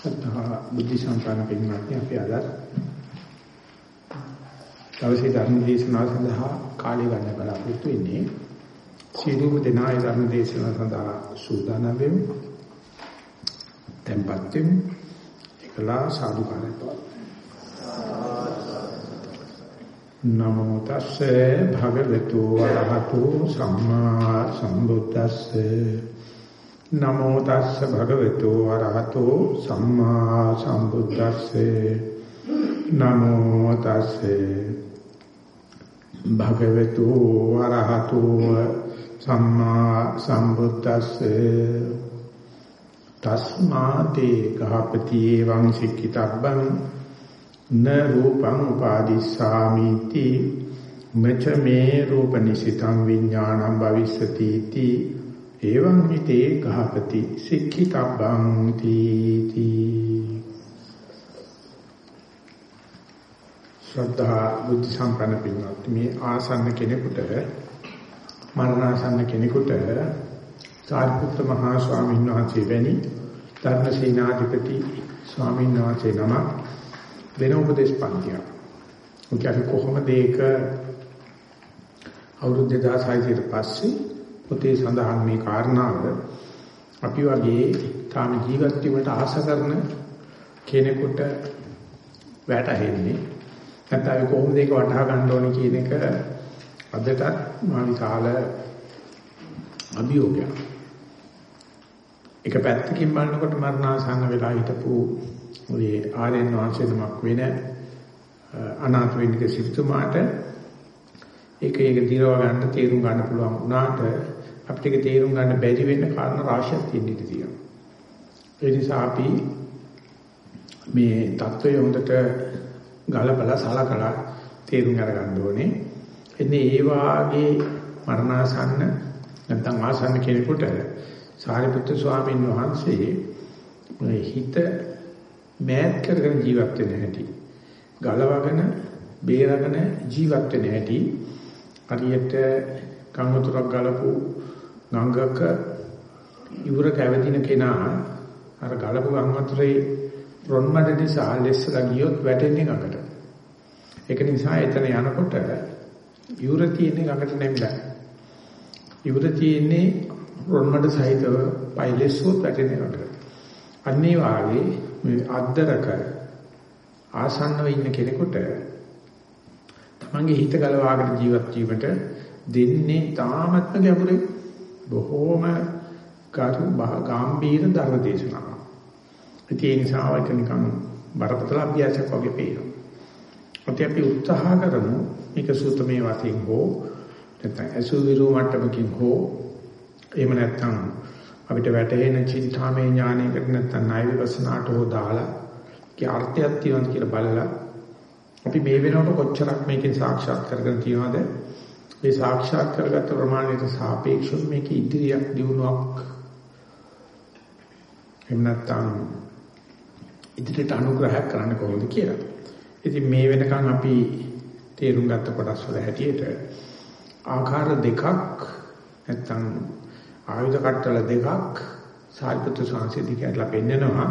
ශ්‍රද්ධා බුද්ධ සම්පන්න පින්වත්නි අපි අද දවසේ ධර්ම දේශනාව සඳහා කාලය ගන්න බලාපොරොත්තු වෙන්නේ සීලුම දෙනාය ධර්ම දේශනාව සඳහා සූදානම් වෙමු. tempත් වෙමු. එකලා සාදුකාරය නමෝ තස්සේ භගවතු වරහතු සම්මා සම්බුද්දස්සේ නමෝ තස්ස භගවතු වරහතෝ සම්මා සම්බුද්දස්සේ. නමෝ තස්සේ භගවතු වරහතෝ සම්මා සම්බුද්දස්සේ. තස්මාතේ ගහපති එවං සික්කිතබ්බං න රූපං උපාදිස්සාමිති. මෙච මේ රූපනිසිතං විඥානං භවිස්සති තී එවං හිතේ ගහපති සික්ඛිතබ්බං තීති ශ්‍රද්ධා බුද්ධ සම්පන්න පින්වත් මේ ආසන්න කෙනෙකුට මරණාසන්න කෙනෙකුට සාරිපුත්ත මහා ස්වාමීන් වහන්සේ වැනි ධර්මසේනාධිපති ස්වාමීන් වහන්සේ නම වෙන උපදේශ පන්තිය. උන්ට කොහොමද ඒක අවුරුදු 2600 ඊට පස්සේ පොතේ සඳහන් මේ කාරණාව අපි වගේ තාම ජීවත් වීමට ආස කරන කෙනෙකුට වැටහෙන්නේ නැත්නම් අපි කොහොමද ඒක වටහා ගන්න ඕනේ කියන එක අදටත් මා විශාල අභියෝගයක්. එක පැත්තකින් බලනකොට මරණාසන්න වෙලා හිටපු ඔය ආර්යයන් වහන්සේ නමක් වෙන අනාථ වෙන්නික සිටුමාට ඒක ඒක දිරව ගන්න තේරුම් ගන්න පුළුවන් වුණාට අපිට ඒක තේරුම් ගන්න බැරි වෙන්න කාරණා රාශියක් තියෙන ඉඩ තියෙනවා. ඒ නිසා අපි මේ தত্ত্বය හොඳට ගලපලා සලකලා තේරුම් අරගන්න ඕනේ. එන්නේ ඒ වාගේ මරණාසන්න නැත්නම් ආසන්න කෙනෙකුට සාරිපුත්‍ර ස්වාමීන් වහන්සේ හිත මෑත් කරගෙන ජීවත් වෙන හැටි ගලවගෙන බේරගෙන ජීවත් වෙන හැටි හරියට කන් වතුරක් ගලපු ගංගක ඉවුර කැවදින කෙනා අර ගලපු ගං වතුරේ රොන්මඩ නිසා ලෙස්සලා ගියොත් වැටෙන්නේ ගඟට. ඒක නිසා එතන යනකොට ඉවුර තියෙන්නේ ගඟට නැමිලා. ඉවුර තියෙන්නේ රොන්මඩ සහිතව පයිලෙස්සොත් වැටෙන්නේ ගඟට. අන්නේ වාගේ මේ අද්දරක ආසන්නව ඉන්න කෙනෙකුට තමන්ගේ හිත ගලවාගෙන ජීවත් වීමට දෙන්නේ තාමත්ම ගැඹුරේ බොහෝම කරු ගාම්භීර ධර්ම දේශනාවක්. ඒ නිසා ඒක නිකන් බරපතල අභ්‍යාසයක් වගේ පේනවා. ඔතේ අපි උත්සාහ කරමු මේක සූත්‍රමේ වශයෙන් හෝ නැත්නම් අසුවිරු මට්ටමකින් හෝ එහෙම නැත්නම් අපිට වැටහෙන චින්තාමය ඥානයකට නැත්නම් ණය විපස්සනාට හෝ දාලා කී අර්ථයක් තියෙනවද කියලා බලලා අපි මේ වෙනකොට කොච්චරක් මේකෙන් සාක්ෂාත් කරගෙන තියනවද මේ සාක්ෂාත් කරගත්ත ප්‍රමාණයට සාපේක්ෂව මේක ඉදිරියක් දියුණුවක්. එහෙම නැත්නම් ඉදිරියට අනුග්‍රහයක් කරන්න කොහොමද කියලා. ඉතින් මේ වෙනකන් අපි තේරුම් ගත්ත කොටස් වල හැටියට ආකාර දෙකක් නැත්නම් ආයුධ කට්ටල දෙකක් සාරිපුත්‍ර සංසේදී කියලා පෙන්නනවා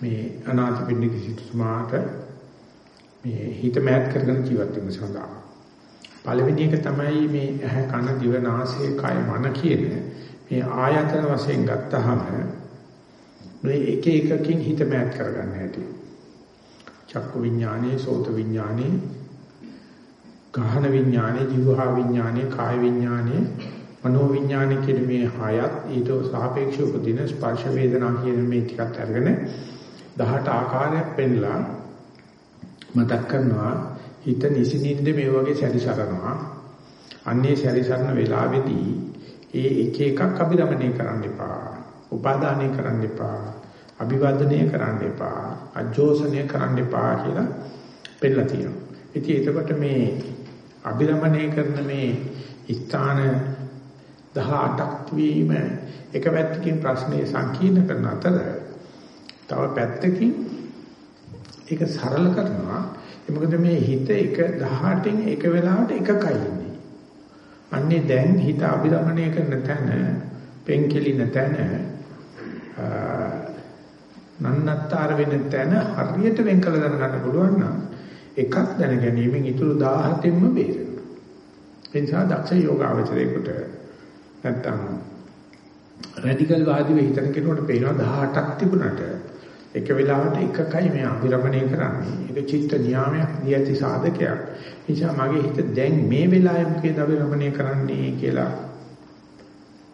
මේ අනාථපිණ්ඩික සිටුමාට මේ හිත මෑත් කරගෙන ජීවත් වීම සඳහා. පළවෙනි එක තමයි මේ ඇහැ කන දිව නාසය කය මන කියන මේ ආයතන වශයෙන් ගත්තහම මේ එක එකකින් හිත මෑත් කරගන්න හැටි. චක්කු විඥානේ, සෝත විඥානේ, ගහන විඥානේ, જીවහා විඥානේ, කාය විඥානේ, මනෝ විඥානේ කියන මේ හයත් ඊට සාපේක්ෂව උපදින ස්පර්ශ වේදනා කියන මේ ටිකත් අරගෙන 18 ආකාරයක් පෙන්ලා මතක් කරනවා හිත නිසින්ින්ද මේ වගේ සැරිසරනවා. අන්නේ සැරිසරන වෙලාවේදී ඒ එක එකක් අභිරමණය කරන්න එපා. උපාදානය කරන්න එපා. අභිවර්ධනය කරන්න එපා. අජෝසනය කරන්න එපා කියලා පෙන්නලා තියෙනවා. ඉතින් එතකොට මේ අභිරමණය කරන මේ ස්ථාන 18ක් වීම එක පැත්තකින් ප්‍රශ්නේ සංකීර්ණ කරන අතර තව පැත්තකින් ඒක සරල කරනවා ඒ මොකද මේ හිත එක 18න් එක වෙලාවට එකකයි ඉන්නේ. අන්නේ දැන් හිත අභිරමණය කරන තැන, පෙන්කෙලින තැන නන්නත්තර වෙන තැන හරියට වෙන් කළ දැනගන්න පුළුවන් නම් එකක් දැන ගැනීමෙන් ඊටු 17ෙන්ම බේරෙනවා. ඒ නිසා දක්ෂ යෝගාවචරයේකට නැත්තම් රැඩිකල් වාදී වෙහිතන කෙනෙකුට පේනවා 18ක් තිබුණාට එක වෙලාවට එකකයි මේ අභිරමණය කරන්නේ. ඒක චිත්ත නියාමයක් දියති සාධකයක්. නිසා මගේ හිත දැන් මේ වෙලාවේ මොකේද අභිරමණය කරන්නේ කියලා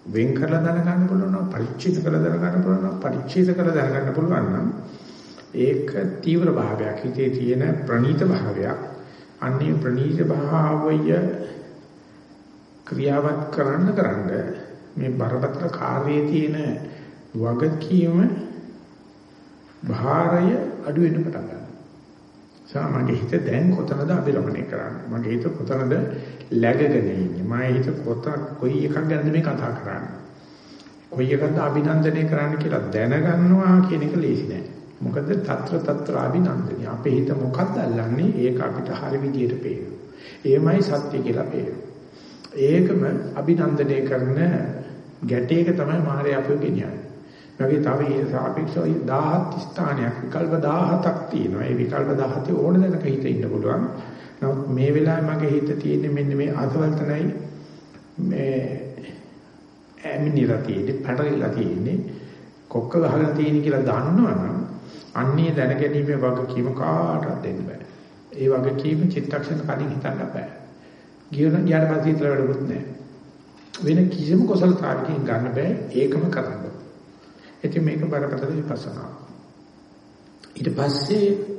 වෙන් කරලා දැනගන්න පුළුවන් නම් පරිච්ඡේද කරලා දැනගන්න පුළුවන් නම් පරිච්ඡේද කරලා දැනගන්න පුළුවන් නම් ඒක තීව්‍ර භාවයක් හිතේ තියෙන ප්‍රනීත භාවයක්. අන්නේ ප්‍රනීත භාවය ක්‍රියාවත් කරන්න කරන්න මේ බරපතල කාර්යයේ තියෙන වගකීම භාරය අඩු වෙන්න පටන් ගන්නවා. සාමාන්‍ය හිත දැන් කොතනද අභිරමණය කරන්නේ? මගේ හිත කොතනද läගගෙන ඉන්නේ? මගේ හිත කොත කොයි එකක් ගැනද මේ කතා කරන්නේ? කොයි එකක්ද අභිනන්දනය කරන්න කියලා දැනගන්නවා කියන එක ලේසි නෑ. මොකද తත්‍ර తත්‍ර අභිනන්දනය. අපේ හිත මොකක්ද අල්ලන්නේ? ඒක අපිට හරි විදියට පේනවා. එයමයි සත්‍ය කියලා පේනවා. ඒකම අභිනන්දනය කරන ගැටේක තමයි මාරේ අපිව ගෙනියන්නේ. වගේ තව ඒ සාපේක්ෂව 17 ස්ථානයක් විකල්ප 17ක් තියෙනවා. ඒ විකල්ප 17 ඕන දැනක හිත ඉන්න පුළුවන්. නමුත් මේ වෙලාවේ මගේ හිත තියෙන්නේ මෙන්න මේ අසවල් තනයි මේ ඇමිනිලා තියෙන්නේ, පැටලිලා තියෙන්නේ, කොක්ක ගහලා තියෙන්නේ කියලා දන්නවනම් අන්නේ දැනගැනීමේ වගකීම කාටවත් දෙන්න බෑ. ඒ වගකීම චිත්තක්ෂණ කලින් හිතන්න බෑ. ගියොත් ඊට පස්සේ හිතලා වැඩකුත් නෑ. වෙන කිසිම කුසලතාවකින් ගන්න බෑ. ඒකම කරන්න. ඉතින් මේක බරපතල විපස්සනා. ඊට පස්සේ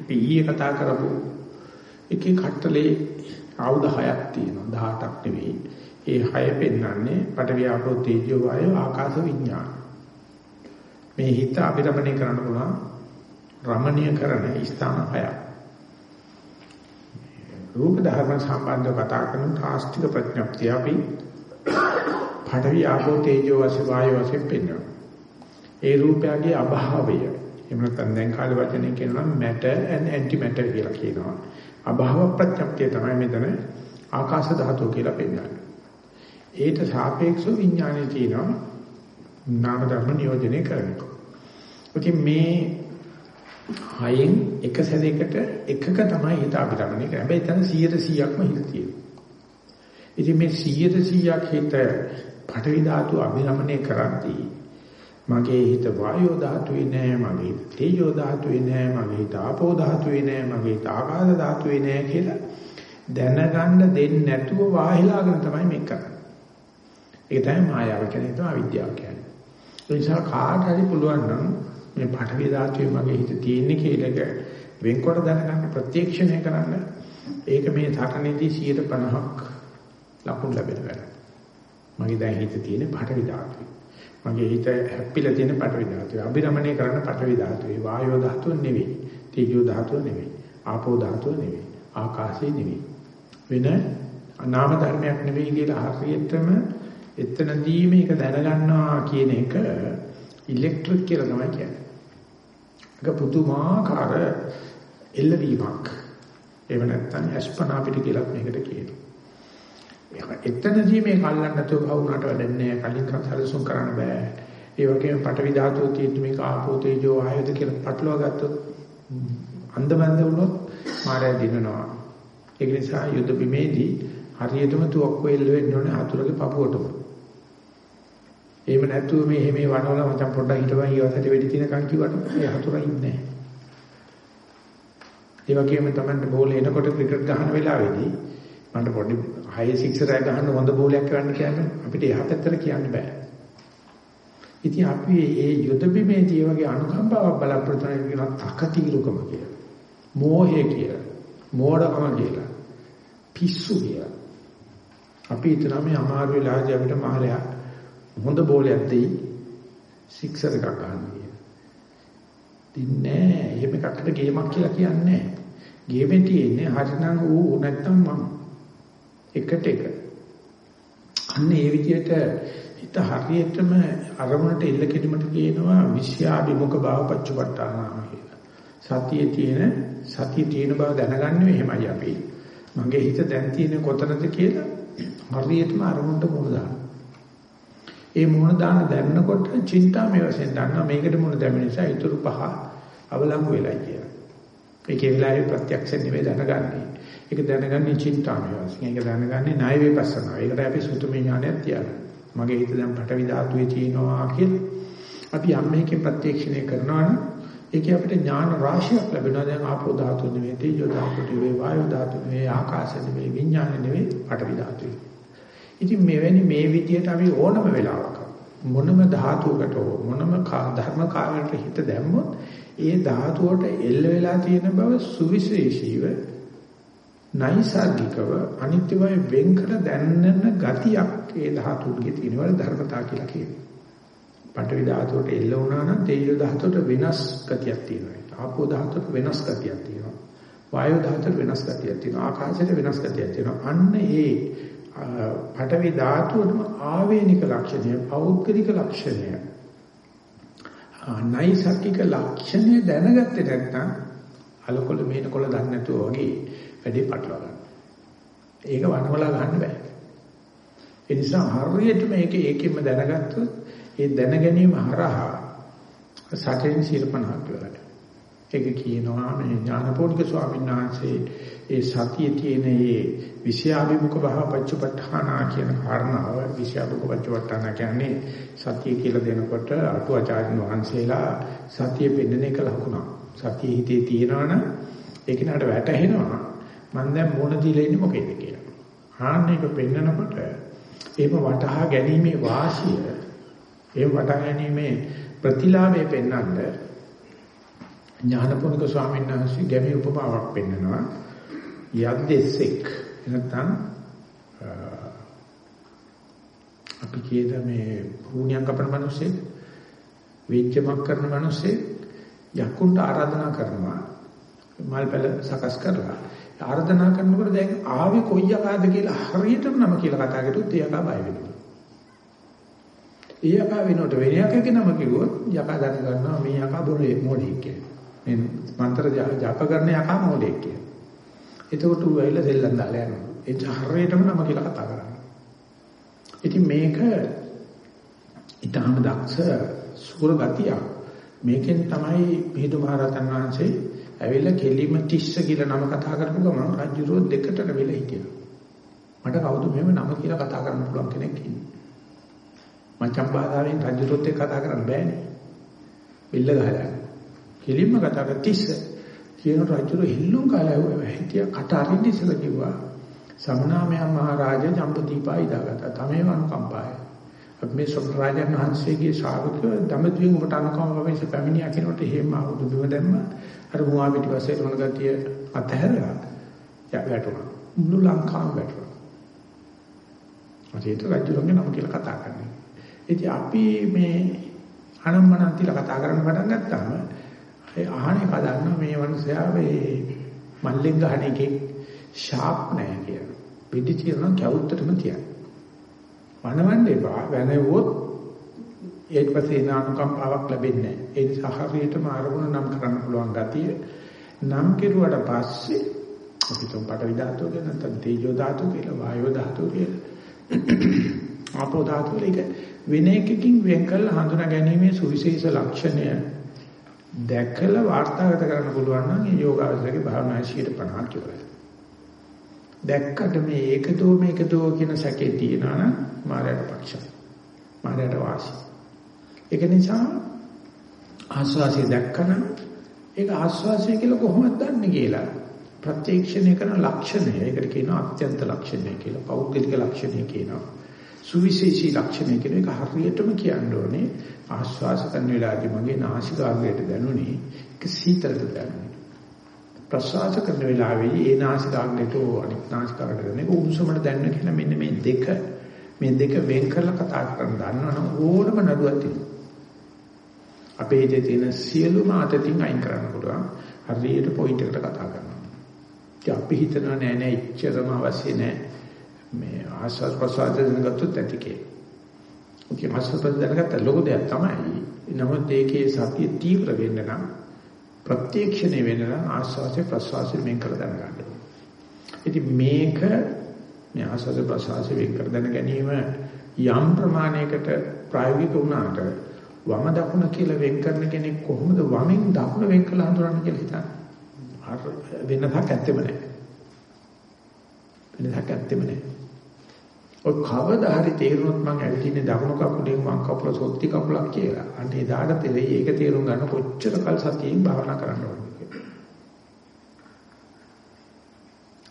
අපි ඊයේ කතා කරපු එකේ කට්ටලේ ආයුධ හයක් තියෙනවා 18ක් නෙවෙයි. ඒ හය පෙන්වන්නේ පඨවි ආපෝ තේජෝ වායෝ ආකාශ විඥාන. මේ හිත අභිරමණය කරන්න පුළුවන් රමණීය කරන ස්ථාන හයක්. රූප ධර්ම සම්බන්ධව කතා කරන තාස්තික ප්‍රඥප්තිය අපි පඨවි ආපෝ තේජෝ වායෝ වශයෙන් පෙන්වනවා. ඒ රූපයගේ අභාවය එහෙම නැත්නම් දැන් කාලේ වචනේ කියනවා matter and antimatter කියලා කියනවා. අභාව ප්‍රත්‍යක්ෂය තමයි මෙතන ආකාශ ධාතුව කියලා පෙන්නන්නේ. ඒට සාපේක්ෂව විඥානයේ තියෙනවා නාම ධර්ම නියෝජනය කරනවා. ඉතින් මේ හයෙන් එක සැරයකට එකක තමයි හිත අභිරමණය කරන්නේ. හැබැයි එතන 100%ක්ම හිත තියෙනවා. ඉතින් මේ 100%ක් හිත පඨවි ධාතු අභිරමණය කරද්දී මගේ හිත වායෝ ධාතුවේ නෑ මගේ හිත තේජෝ ධාතුවේ නෑ මගේ හිත ආපෝ ධාතුවේ නෑ මගේ හිත ආකාශ ධාතුවේ නෑ කියලා දැනගන්න දෙන්නේ නැතුව වාහිලාගෙන තමයි මේක කරන්නේ. ඒක තමයි මායාව කියන්නේ තමයි අවිද්‍යාව කියන්නේ. ඒ නිසා කාට හරි පුළුවන් නම් මේ පඨවි ධාතුවේ මගේ හිත තියෙන්නේ කියලා වෙන්කොට දැනගන්න ප්‍රත්‍යක්ෂණය කරන්න ඒක මේ තරණේදී 150ක් ලකුණු ලැබෙන වැඩ. මගේ දැන් හිත තියෙන්නේ පඨවි ධාතුවේ. මගේ හිත හැප්පිලා තියෙන පඨවි ධාතුවේ. අභිරමණය කරන පඨවි ධාතුවේ. වායෝ ධාතුව නෙවෙයි. තේජෝ ධාතුව නෙවෙයි. ආපෝ ධාතුව නෙවෙයි. ආකාශය නෙවෙයි. වෙන නාම ධර්මයක් නෙවෙයි කියලා හරියටම එතනදී මේක දැනගන්නවා කියන එක ඉලෙක්ට්‍රික් කියලා තමයි කියන්නේ. ඒක පුදුමාකාර එල්ලවීමක්. එහෙම නැත්නම් අස්පනා පිට කියලා මේකට කියනවා. එතනදී මේ කල්ලන්න නැතුව කවුරුනට වැඩක් නැහැ. කලින් සැලසුම් කරන්න බෑ. ඒ වගේම පටවි ධාතුව තියෙද්දි මේක ආපෝ තේජෝ ආයත කියලා පටලවා ගත්තොත් අන්දමන්ද වුණොත් මායя දිනනවා. ඒක නිසා යුද බිමේදී හරියටම තුවක්කුව එල්ල වෙන්න ඕනේ හතුරගේ පපුවටම. එහෙම නැතුව මේ එහෙම වනවල මචං පොඩ්ඩක් හිටපන් ඊවසට වෙඩි තිනකන් කිව්වට ඒ හතුරා ඉන්නේ නැහැ. ඒ වගේම තමයි බෝල එනකොට ක්‍රිකට් ගහන වෙලාවේදී මට පොඩි 6 6 රෑ ගහන්න හොඳ බෝලයක් කරන්න කියන්නේ අපිට එහා පැත්තට කියන්න බෑ. ඉතින් අපි මේ යුද බිමේදී වගේ අනුකම්පාවක් බලාපොරොත්තු වෙන කියන තකතිරුකම කියලා. මෝහය කියලා. මෝඩකම කියලා. පිස්සු කියලා. අපි හිතනවා මේ අමාරු වෙලාවදී අපිට මහලයා හොඳ බෝලයක් දෙයි සික්සර් එකක් ගන්න කියලා. දින්නේ එහෙම එකකට ගේමක් කියලා කියන්නේ නැහැ. ගේමේ තියෙන්නේ හරිනම් ඌ නැත්තම් මම. එකට එක. අන්න ඒ විදිහට හිත හරියටම අරමුණට එල්ල කෙරීමට කියනවා විශ්‍යාභිමුඛ භාව පච්චපට්ඨාන කියලා. සතියේ තියෙන සතිය තියෙන බව දැනගන්නේ එහෙමයි අපි. මගේ හිත දැන් තියෙන කොතනද කියලා හරියටම අරමුණට මුල දානවා. ඒ මුණ දාන දැනනකොට චින්තාමය වශයෙන් දන්නවා මේකට මුණ දැමෙන නිසා ඊතුරු පහ අවලංගු වෙලයි කියලා. ඒකේ වෙලාවේ ප්‍රත්‍යක්ෂ නෙවෙයි දැනගන්නේ. ඒක දැනගන්නේ චින්තාමය වශයෙන්. ඒක දැනගන්නේ ණය විපස්සනා. ඒකට අපි සුතුමේ ඥානයක් තියනවා. මගේ හිත දැන් පටවි ධාතුවේ තියෙනවා කියලා. අපි යම් මේකේ ප්‍රත්‍යක්ෂණය කරනවා නම් ඒකේ අපිට ඥාන රාශියක් ලැබෙනවා. දැන් ආපෝ ධාතු නෙවෙයි, තේජෝ ධාතු නෙවෙයි, වායෝ ධාතු නෙවෙයි, ආකාශ නෙවෙයි, විඥාන නෙවෙයි, පටවි ධාතුයි. ඉතින් මෙවැනි මේ විදියට අපි ඕනම වෙලාවක මොනම ධාතුවකට හෝ මොනම ධර්ම කාර්යයකට හිත දැම්මොත් ඒ ධාතුවට එල්ල වෙලා තියෙන බව සුවිශේෂීව නයිසાર્ගිකව අනිත්‍යවය වෙන් කර දැනන ගතියක් ඒ ධාතුන්ගේ තියෙනවා ධර්මතා කියලා කියනවා. පඨවි ධාතුවට එල්ල වුණා නම් තේජෝ ධාතුවට වෙනස් ගතියක් තියෙනවා. ආපෝ ධාතුවට වෙනස් ගතියක් තියෙනවා. වායෝ ධාතුවට වෙනස් ගතියක් තියෙනවා. ආකාශයට වෙනස් ගතියක් තියෙනවා. අන්න ඒ පඨවි ධාතුවටම ආවේනික ලක්ෂණය, පෞද්ගලික ලක්ෂණය. නයිසර්ගික ලක්ෂණය දැනගත්තේ නැත්නම් අලකොල මේනකොල දන්නේ නැතුව වගේ වැඩි පටලවා ගන්න. ඒක වනවලා ගන්න බෑ. ඒ නිසා හරියට මේක ඒකෙම දැනගත්තොත් ඒ දැන ගැනීම හරහා සතෙන් සිරපණක් වෙලා. ඒක කියනවා මේ ඥානපෝනික ස්වාමීන් වහන්සේ ඒ සතියේ තියෙන ඒ විෂයාභිමුඛ භාව පච්චපඨානා කියන කාරණාව විෂයාභිමුඛ පච්චපඨානා කියන්නේ සතිය කියලා දෙනකොට අටුවාචාර්ය වහන්සේලා සතිය පෙන්වන එක ලකුණක්. සතිය හිතේ තියෙනවනම් ඒක නට වැටහෙනවා. මම දැන් මොන දීලා ඉන්නේ මොකේද කියලා. ආන්න එක පෙන්නකොට එහෙම වටහා ගැනීමේ වාසිය එහෙම වටහා ගැනීමේ ප්‍රතිලාභය පෙන්වන්න ඥානපෝනික ස්වාමීන් වහන්සේ ගැමි උපමාවක් පෙන්නනවා. යද්දෙසෙක් නැත්නම් අපි කියද මේ භූණියක් කපන මිනිස්සේ වේච්චමක් කරන මිනිස්සේ යකුන්ට ආරාධනා කරනවා මල් පැල සකස් කරලා ආර්දනා කරනකොට දැන් ආවේ කොයි යකාද කියලා හරියටම නම කියලා කතා කරුත් ඒ යකා බය වෙනවා. ඒ යකා වෙනකොට වෙන යකගේ නම කිව්වොත් යකා දැන ගන්නවා මේ යකා බොරේ මොඩෙක් කියලා. මේ මන්ත්‍ර ජප කරන යකා මොඩෙක් කියලා. එතකොට ඌ ඇවිල්ලා සෙල්ලම් දාලා යනවා. ඒ හරියටම නම කියලා කතා කරනවා. ඉතින් මේක ඊටම දක්ෂ සූර ගතිය. මේකෙන් තමයි පිටු මහරහතන් වහන්සේ ඇවිල්ලා කෙලිම තිස්ස කියලා නම කතා කරපු ගමන් රජුරෝ දෙකට වෙලා හිටියා. මට කවුද මෙහෙම නම කියලා කතා කරන්න පුළුවන් කෙනෙක් ඉන්නේ. මචං බාධාවෙන් රජුරොත් එක්ක කතා කරන්න බෑනේ. බිල්ල ගහලා. කෙලින්ම කතා කර තිස්ස කියන රජුරෝ හිල්ලුම් කාලය හිටියා කට අරින්න ඉස්සලා කිව්වා. සමනාමයන් මහරජා ජම්බුදීපා ඉදාගත්තා. තමේ වනුකම්පාය. අපි මේ සොබ්‍රාජන් වහන්සේගේ ශාවකයෝ දඹදිවින් ඔබට අනුකම්ප වෙච්ච පැමිණියා කියනකොට එහෙම ආවුදු බිම දැම්ම අර මුවා පිටිපස්සේ රොණ ගතිය අතහැරලා යා වැටුණා. මුළු ලංකාවම වැටුණා. අතේට රජුගේ නම කියලා කතා කරන්නේ. ඉතින් අපි මේ අනම්මනම් තියලා කතා කරන්න පටන් ගත්තාම ඒ අහන්නේ කදන්න මේ මනුස්සයා මේ මල්ලෙන් ගහන එකේ ෂාප් නැහැ කියලා. පිටි තියන කවුත්තටම තියන වනවන්න එපා. වැනෙවොත් ඊට පස්සේ නානුකම්පාවක් ලැබෙන්නේ නැහැ. ඒ නිසා හරියටම අරමුණ නම් කරන්න පුළුවන් ගතිය නම් කෙරුවට පස්සේ අපි තුන් පට විධාතෝ කියන නැත්නම් තේජෝ ධාතු කියලා වායෝ ධාතු කියලා ආපෝ ධාතු කියලා වෙන එකකින් වෙන් කරලා හඳුනා ගැනීමේ සුවිශේෂ ලක්ෂණය දැකලා වාර්තාගත කරන්න පුළුවන් නම් ඒ යෝගාවචරයේ භාවනා 50 කියලා. දැක්කට මේ ඒකදෝ මේකදෝ කියන සැකේ තියනවා නම් මාරයට පක්ෂයි. මාරයට වාසි. ඒක නිසා ආස්වාසිය දැක්කම ඒක ආස්වාසිය කියලා කොහොමද දන්නේ කියලා ප්‍රත්‍යක්ෂණය කරන ලක්ෂණය. ඒකට කියනවා අත්‍යන්ත ලක්ෂණය කියලා. පෞද්ගලික ලක්ෂණය කියනවා. සුවිශේෂී ලක්ෂණය කියන එක හරියටම කියන්න ඕනේ ආස්වාස කරන වෙලාවදී මගේ නාසිකාග්‍රයට දැනුනේ ඒක සීතලද දැනුනේ. ප්‍රසවාස කරන වෙලාවේදී ඒ නාසිකාග්‍රයට අනිත් නාසිකාග්‍රයට දැනෙන එක උණුසුමට දැනෙන කියන මෙන්න මේ දෙක මේ දෙක වෙන් කරලා කතා කරන්න දන්නවනම් ඕනම නඩුවක් තියෙනවා. අපේ හිතේ තියෙන සියලුම අතතින් අයින් කරන්න පුළුවන්. හරියට පොයින්ට් එකට කතා කරනවා. ඉතින් අපි හිතනවා නෑ නෑ ඉච්ඡරම අවශ්‍ය නෑ. මේ ආස්වාද ප්‍රසවාද දැනගත්තොත් ඇතිකේ. ඔකේ ආස්වාද දැනගත්ත ලොකු දෙයක් තමයි. නමුත් ඒකේ සතිය තීව්‍ර වෙන්න නම් ප්‍රත්‍යක්ෂණය වෙන්න නම් ආස්වාදේ ප්‍රසවාසයෙන් මේක කර දැනගන්න. ඉතින් මේක මේ ආස්වාද ප්‍රසවාස වෙන් කර දැන ගැනීම යම් ප්‍රමාණයකට ප්‍රායෝගික වුණාට වම දකුණ කියලා වෙන් කරන කෙනෙක් කොහොමද වමෙන් දකුණ වෙන් කළ හඳුනන්නේ කියලා හිතන්නේ. අර වෙනසක් ඇත්තෙම නැහැ. වෙනසක් ඇත්තෙම නැහැ. ඔය කවදා හරි තේරුනොත් මං ඇවිදින්නේ දකුණු කකුලෙන් වම් කකුල සොත්ති කකුලක් කියලා. අන්න එදාට තෙලේ ඒක තේරුම් ගන්න කොච්චර කල් සතියෙන් භාවනා කරන්න ඕනද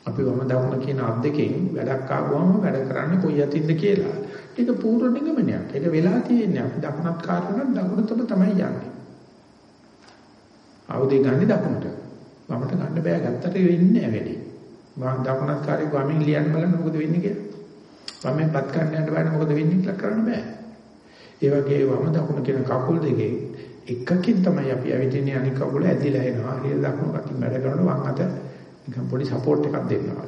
අපි වම දකුණ කියන අත් දෙකෙන් වැඩක් ආවම වැඩ කරන්න කොයි අතින්ද කියලා. ඒක පූර්ව නිගමනයක්. ඒක වෙලා තියෙන්නේ අපි දකුණත් කාර්යන දකුණටම තමයි යන්නේ. ආයුධය ගන්න දකුණට. වමට ගන්න බෑ ගත්තට වෙන්නේ නැහැ වැඩි. මම දකුණත් කාර්යය වමෙන් ලියන්න බලන්න මොකද වෙන්නේ කියලා. වමෙන් පත් ගන්න යන්න බෑ මොකද වෙන්නේ කියලා කරන්න බෑ. ඒ වගේ වම දකුණ කියන කකුල් දෙකේ එකකින් තමයි අපි ඇවිදින්නේ අනික කකුල ඇදිලා එනවා. හරියට දකුණු කටින් වැඩ කරනකොට වම් අත නිකන් පොඩි සපෝට් එකක් දෙන්නවා.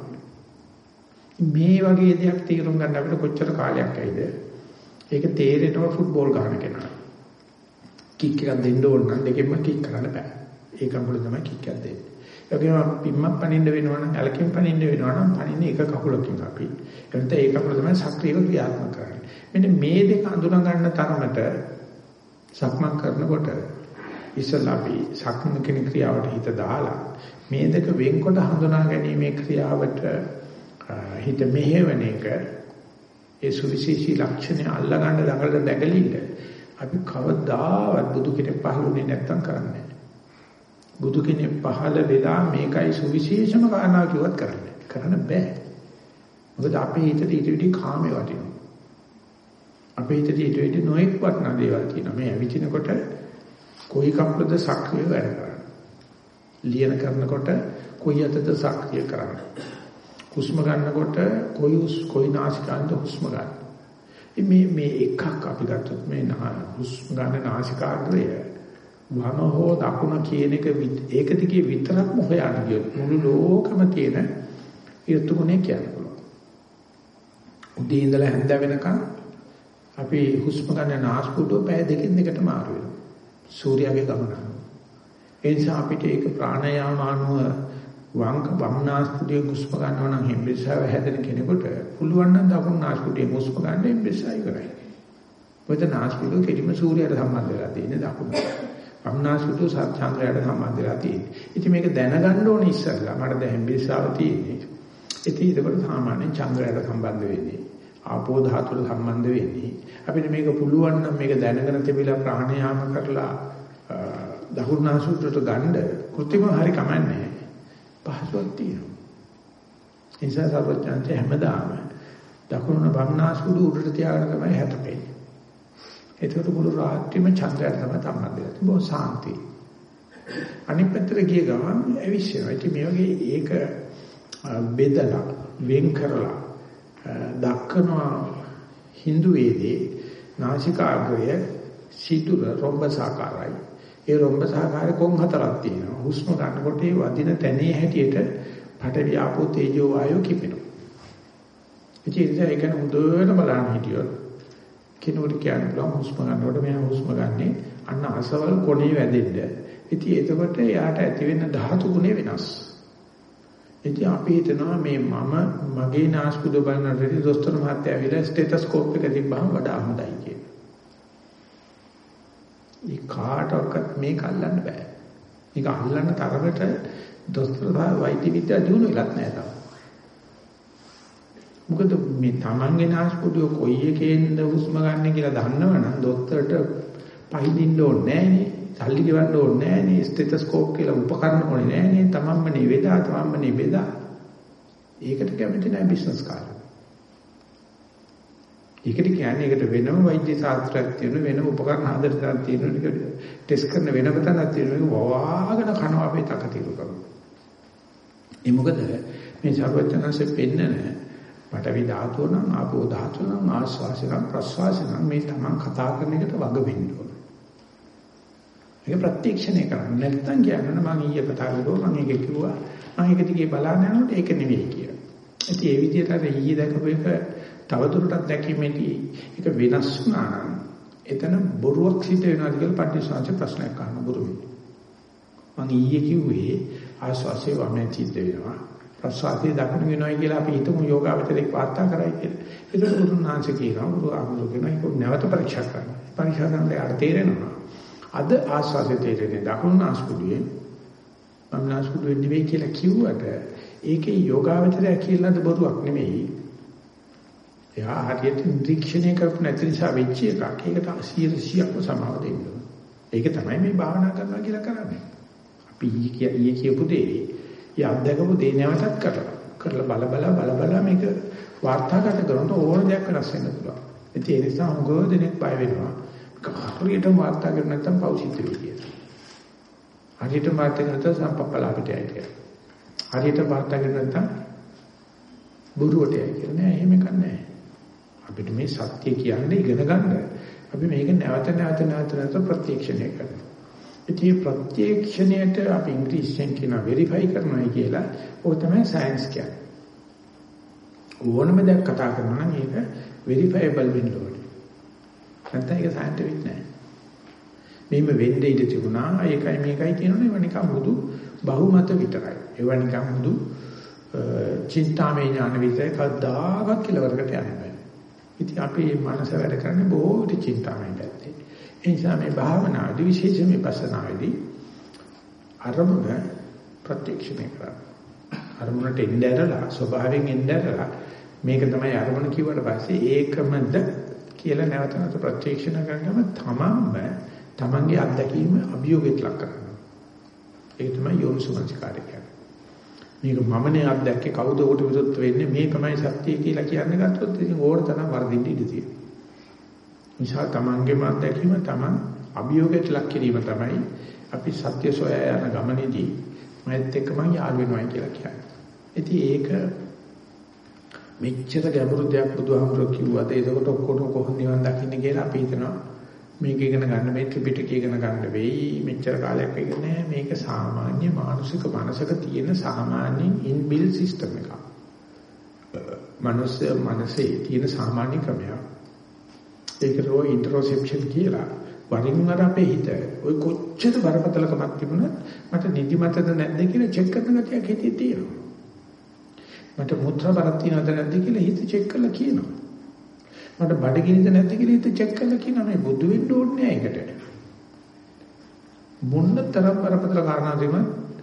මේ වගේ දෙයක් තීරුම් ගන්න අපිට කොච්චර කාලයක් ඇයිද? ඒක තේරෙනවා ෆුට්බෝල් ගහන කෙනා. කික් එකක් දෙන්න ඕන නම් දෙකෙන්ම කික් කරන්න බෑ. ඒක අඹුල තමයි කික් එකක් දෙන්නේ. ඒ වගේම පිම්මක් පනින්න වෙනවා නම් ඇලකින් පනින්න වෙනවා නම් පනින්නේ එක කකුලකින් අපි. එතකොට ඒ කකුල තමයි සක්‍රීයව ක්‍රියාත්මක කරන්නේ. මෙන්න මේ දෙක අඳුන ගන්න තරමට සක්මන් කරනකොට ඉස්සලා අපි සක්මන් කියන ක්‍රියාවට හිත දාලා මේ දෙක වෙන්කොට හඳුනා ගැනීමේ ක්‍රියාවට හිත මෙහෙවන එක ඒ සුවිශේෂී ලක්ෂණ අල්ලගන්න ළඟට දැකලින්න අපි කවදාවත් බුදු කෙනෙක් පහළුනේ නැත්තම් කරන්නේ බුදු කෙනෙක් පහළ වෙලා මේකයි සුවිශේෂම කාරණා කිව්වත් කරන්නේ. කරන්න බෑ. මොකද අපේ හිතේ ඊට විදිහ කාමේ වටිනවා. අපේ හිතේ ඊට විදිහ නොඑක් වටන දේවල් තියෙනවා. මේ ඇවිදිනකොට කොයි කප්පද සක්‍රිය වැඩ කරන්නේ. ලියන කරනකොට කොයි අතද සක්‍රිය කරන්නේ. හුස්ම ගන්නකොට කොයි කොයි නාසිකාන්ත හුස්ම ගන්න. මේ මේ එකක් අපි ගත්තොත් මේ හුස්ම ගන්න නාසිකාග්‍රය වම හෝ දකුණ කියන එක ඒක දිගේ විතරක්ම හොයන්න ගියොත් මුළු ලෝකෙම තියෙන ඍතුගුණේ කියන්න පුළුවන්. උදේ ඉඳලා හැන්ද වෙනකන් අපි හුස්ම ගන්න නාස්පුඩුව පැය දෙකකින් දෙකට මාරු වෙනවා. සූර්යාගේ ගමන. ඒ නිසා අපිට ඒක ප්‍රාණයාම අනුව වංක වම්නාස්පුඩිය හුස්ම ගන්නවා නම් හෙම්බිසාව හැදෙන කෙනෙකුට පුළුවන් නම් දකුණු නාස්පුඩිය හුස්ම ගන්න හෙම්බිසායි කරයි. මොකද නාස්පුඩුව කෙලිම සූර්යයට සම්බන්ධ වෙලා තියෙන දකුණට. අම්නාසුතු සත්‍යංගයට සම්බන්ධ වෙලා තියෙන්නේ. ඉතින් මේක දැනගන්න ඕනේ ඉස්සෙල්ලා. මට දැන් බිස්සාව තියෙන්නේ. ඉතින් ඒකට සාමාන්‍යයෙන් චන්ද්‍රයට සම්බන්ධ වෙන්නේ. ආපෝ ධාතුවට සම්බන්ධ වෙන්නේ. අපිට මේක පුළුවන් නම් මේක දැනගෙන තිබිලා ප්‍රාණයාම කරලා දහුර්නාසුත්‍රට ගන්න කෘත්‍රිම හරි කමන්නේ. පහසුවක් තියෙනවා. ඒ නිසා සර්වඥාන්සේ හැමදාම දකුණු බම්නාසුඩු උඩට තියාගෙන තමයි හැතපෙන්නේ. ඒකට මුළු රාත්‍රියම චන්ද්‍රයට තමයි සම්බන්ධ වෙලා තිබෝ සාන්ති. අනිත් පැත්තට ගිය ගමන් ඇවිස්සෙනවා. ඉතින් මේ වගේ ඒක බෙදලා වෙන් කරලා දක්කනවා Hindu වේදේ නාසිකාග්‍රය සිදුර රොම්බසාකාරයි. ඒ රොම්බසාකාරේ කොන් හතරක් තියෙනවා. හුස්ම ගන්නකොට ඒ වදින තැනේ හැටියට පඨවි ආපෝ තේජෝ වායෝ කිපෙනවා. ඉතින් ඒක හොඳට බලන්න හිටියොත් කෙනෙකුට කියන්න පුළුවන් හුස්ම ගන්නකොට මෙයා හුස්ම ගන්නෙ අන්න අසවල් කොනේ වැදෙන්න. ඉතින් එතකොට එයාට ඇති වෙන ධාතු ගුණේ වෙනස්. ඉතින් අපි හිතනවා මේ මම මගේ නාස්පුඩ බලන රෙදි දොස්තර මහත්තයා ඇවිල්ලා ස්ටෙතස්කෝප් එක තිබ්බහම වඩා හොඳයි කියන. මේ කාටවත් මේක අල්ලන්න බෑ. මේක අල්ලන්න තරමට දොස්තර වෛද්‍ය විද්‍යාව දිනු වෙලක් නෑ තාම. මොකද මේ Tamange නාස්පුඩුව කොයි එකෙන්ද හුස්ම ගන්න කියලා දන්නවනම් දොස්තරට පහදින්න ඕනේ නෑනේ. සල්ලි ගෙවන්න ඕනේ නෑනේ. ස්ටෙතස්කෝප් කියලා උපකරණ ඕනේ නෑනේ. තමන්ම නෙවෙදා තමන්ම නෙවෙදා. ඒකට කැමති නෑ බිස්නස් කාරය. ඒකට කියන්නේ ඒකට වෙනම වෛද්‍ය ශාස්ත්‍රයක් තියෙන වෙනම උපකරණ හදලා තියෙන එක ටෙස්ට් කරන වෙනම තැනක් තියෙන එක වවාගෙන කනවා අපේ තකතිරුකම. ඒ මොකද මේ සර්වඥාන්සේ පෙන්නන පඨවි ධාතුව නම් ආපෝ ධාතුව නම් ආස්වාසය නම් ප්‍රස්වාසය නම් මේ තමන් කතා කරන එකට වග වෙන්න ඕන. ඒක ප්‍රත්‍යක්ෂණය කරන්න. නැත්නම් කියන්නේ මම ඊයේ කතා කරුවා මම ඒක කිව්වා. මම ඒක දිගේ බලන්න යනකොට ඒක නෙවෙයි කියලා. ඉතින් ඒ විදිහට අර ඊයේ දැකපු එක තවදුරටත් දැකීමේදී ඒක වෙනස් වුණා නම් එතන බොරුවක් සිද්ධ වෙනවාද කියලා පටිච්චසමුප්පාද ප්‍රශ්නයක් අහන්න බුරු වෙනවා. මම ඊයේ කිව්වේ ආස්වාසේ වමෙන් සිද්ධ වෙනවා. ප්‍රසවාසයේ දකුණු වෙනවා කියලා අපි හිතමු යෝගාවචරේ වාර්තා කරයි කියලා. ඒක ගුරුනාංශ කියනවා ගුරු ආගුරු කියනවා ඒක නැවත පරීක්ෂා කරනවා. පරීක්ෂා කරනකොට යාට තේරෙනවා. අද ආස්වාදයේ තේරෙන්නේ දකුණු නාස්පුඩුවේ මම නාස්පුඩුවේ නෙවෙයි කියලා කිව්වට ඒකේ යෝගාවචරය කියලාද බොරුවක් නෙමෙයි. එයා හරියට නිරීක්ෂණය කරපු නැති නිසා වෙච්ච එකක්. ඒකට 100%ක්ම සමාව දෙන්න ඒක තමයි මේ භාවනා කරනවා කියලා කරන්නේ. අපි ඊයේ කියපු දේ ඒ අත්දකපු දේ නැවතත් කරලා කරලා බල බල බල බල මේක වාර්තාගත කරනකොට ඕන දෙයක් වෙනස් වෙන්න පුළුවන්. ඒ නිසා හුඟව දෙනෙක් බය වෙනවා. හරියට වාර්තා කර නැත්නම් පෞසිත වෙයි කියලා. හරියට වාර්තා කර නැත්නම් සම්පප්පලාපිට යයි කියලා. හරියට වාර්තා කර නැත්නම් බුරුවට යයි කියලා නෑ එහෙම කන්නේ අපිට මේ සත්‍ය කියන්නේ ඉගෙන ගන්න. අපි මේක නැවත නැවත නැවත නැවත ප්‍රත්‍යක්ෂණය කරනවා. ඉතින් ප්‍රත්‍යක්ෂණයට අපි ඉංග්‍රීසියෙන් කියන වෙරිෆයි කරනවා කියලා ඕක තමයි සයන්ස් කියන්නේ. ඕනම දෙයක් කතා කරනවා නම් ඒක වෙරිෆයබල් වෙන්න ඕනේ. නැත්නම් ඒක සයන්ටිෆික් නෑ. මෙහෙම වෙන්න ඉඩ තිබුණා ඒකයි මේකයි කියනෝනේ ඒවා නිකන් මුදු බහුමත විතරයි. ඒවා නිකන් මුදු චින්තාමය ඥාන විතරයි කද්දාගත් කෙලවරකට යන්නේ. ඉතින් අපි මනස වැඩ කරන්නේ බොහෝ විට චින්තාමය පැත්තේ. ඒ නිසා මේ භාවනාදී විශේෂයෙන් මේ පස්සනාවේදී අරමුණ ප්‍රත්‍යක්ෂණය කරා. අරමුණට එන්න ඇරලා ස්වභාවයෙන් එන්න ඇරලා මේක තමයි අරමුණ කිව්වට පස්සේ ඒකමද කියලා නැවත නැවත ප්‍රත්‍යක්ෂණ කරනම තමන්ම තමන්ගේ අත්දැකීම අභියෝගයට ලක් කරනවා. ඒක තමයි යෝනිසුමංස්කාරය කියන්නේ. මේක මමනේ අත්දැක්කේ කවුද උකට විරුද්ධ වෙන්නේ මේ තමයි සත්‍යය කියලා කියන්නේ ගත්තොත් ඉතින් ඕන තරම් වර්ධින්න ඉඩ තියෙනවා. නිසා තමන්ගේම අත්දැකීම තමන් අභියෝගයට ලක් කිරීම තමයි අපි සත්‍ය සොයා යන ගමනේදී මෛත් එක්කම යාළු වෙනවා කියලා කියන්නේ. ඉතින් ඒක මෙච්චර ගැඹුරු දෙයක් බුදුහාමුදුරුවෝ කිව්වද ඒකට ඔක්කොම කොහොමද නිවන් දකින්නේ කියලා අපි හිතනවා මේක ඉගෙන ගන්න මේ ත්‍රිපිටකය ඉගෙන ගන්න වෙයි මෙච්චර කාලයක් ඉගෙන මේක සාමාන්‍ය මානසික මනසක තියෙන සාමාන්‍ය ඉන්බිල් සිස්ටම් එකක්. මනුස්ස මනසේ තියෙන සාමාන්‍ය ක්‍රමයක්. ඒකට ඔය ඉන්ටරොසෙප්ෂන් කියලා වරින් වර අපේ හිත ඔය කොච්චර බරපතලකමක් තිබුණත් මට නිදිමතද නැද්ද කියලා චෙක් කරන ගතියක් හිතේ තියෙනවා. මට මුත්‍රා බරක් තියෙනවද නැද්ද කියලා හිත චෙක් කරලා කියනවා. මට බඩගිනිද නැද්ද කියලා හිත චෙක් කරලා කියනවා මේ බුදු වෙන්න ඕනේ නෑ ඒකට. මොන්න තරම් බරපතල කාරණා දෙම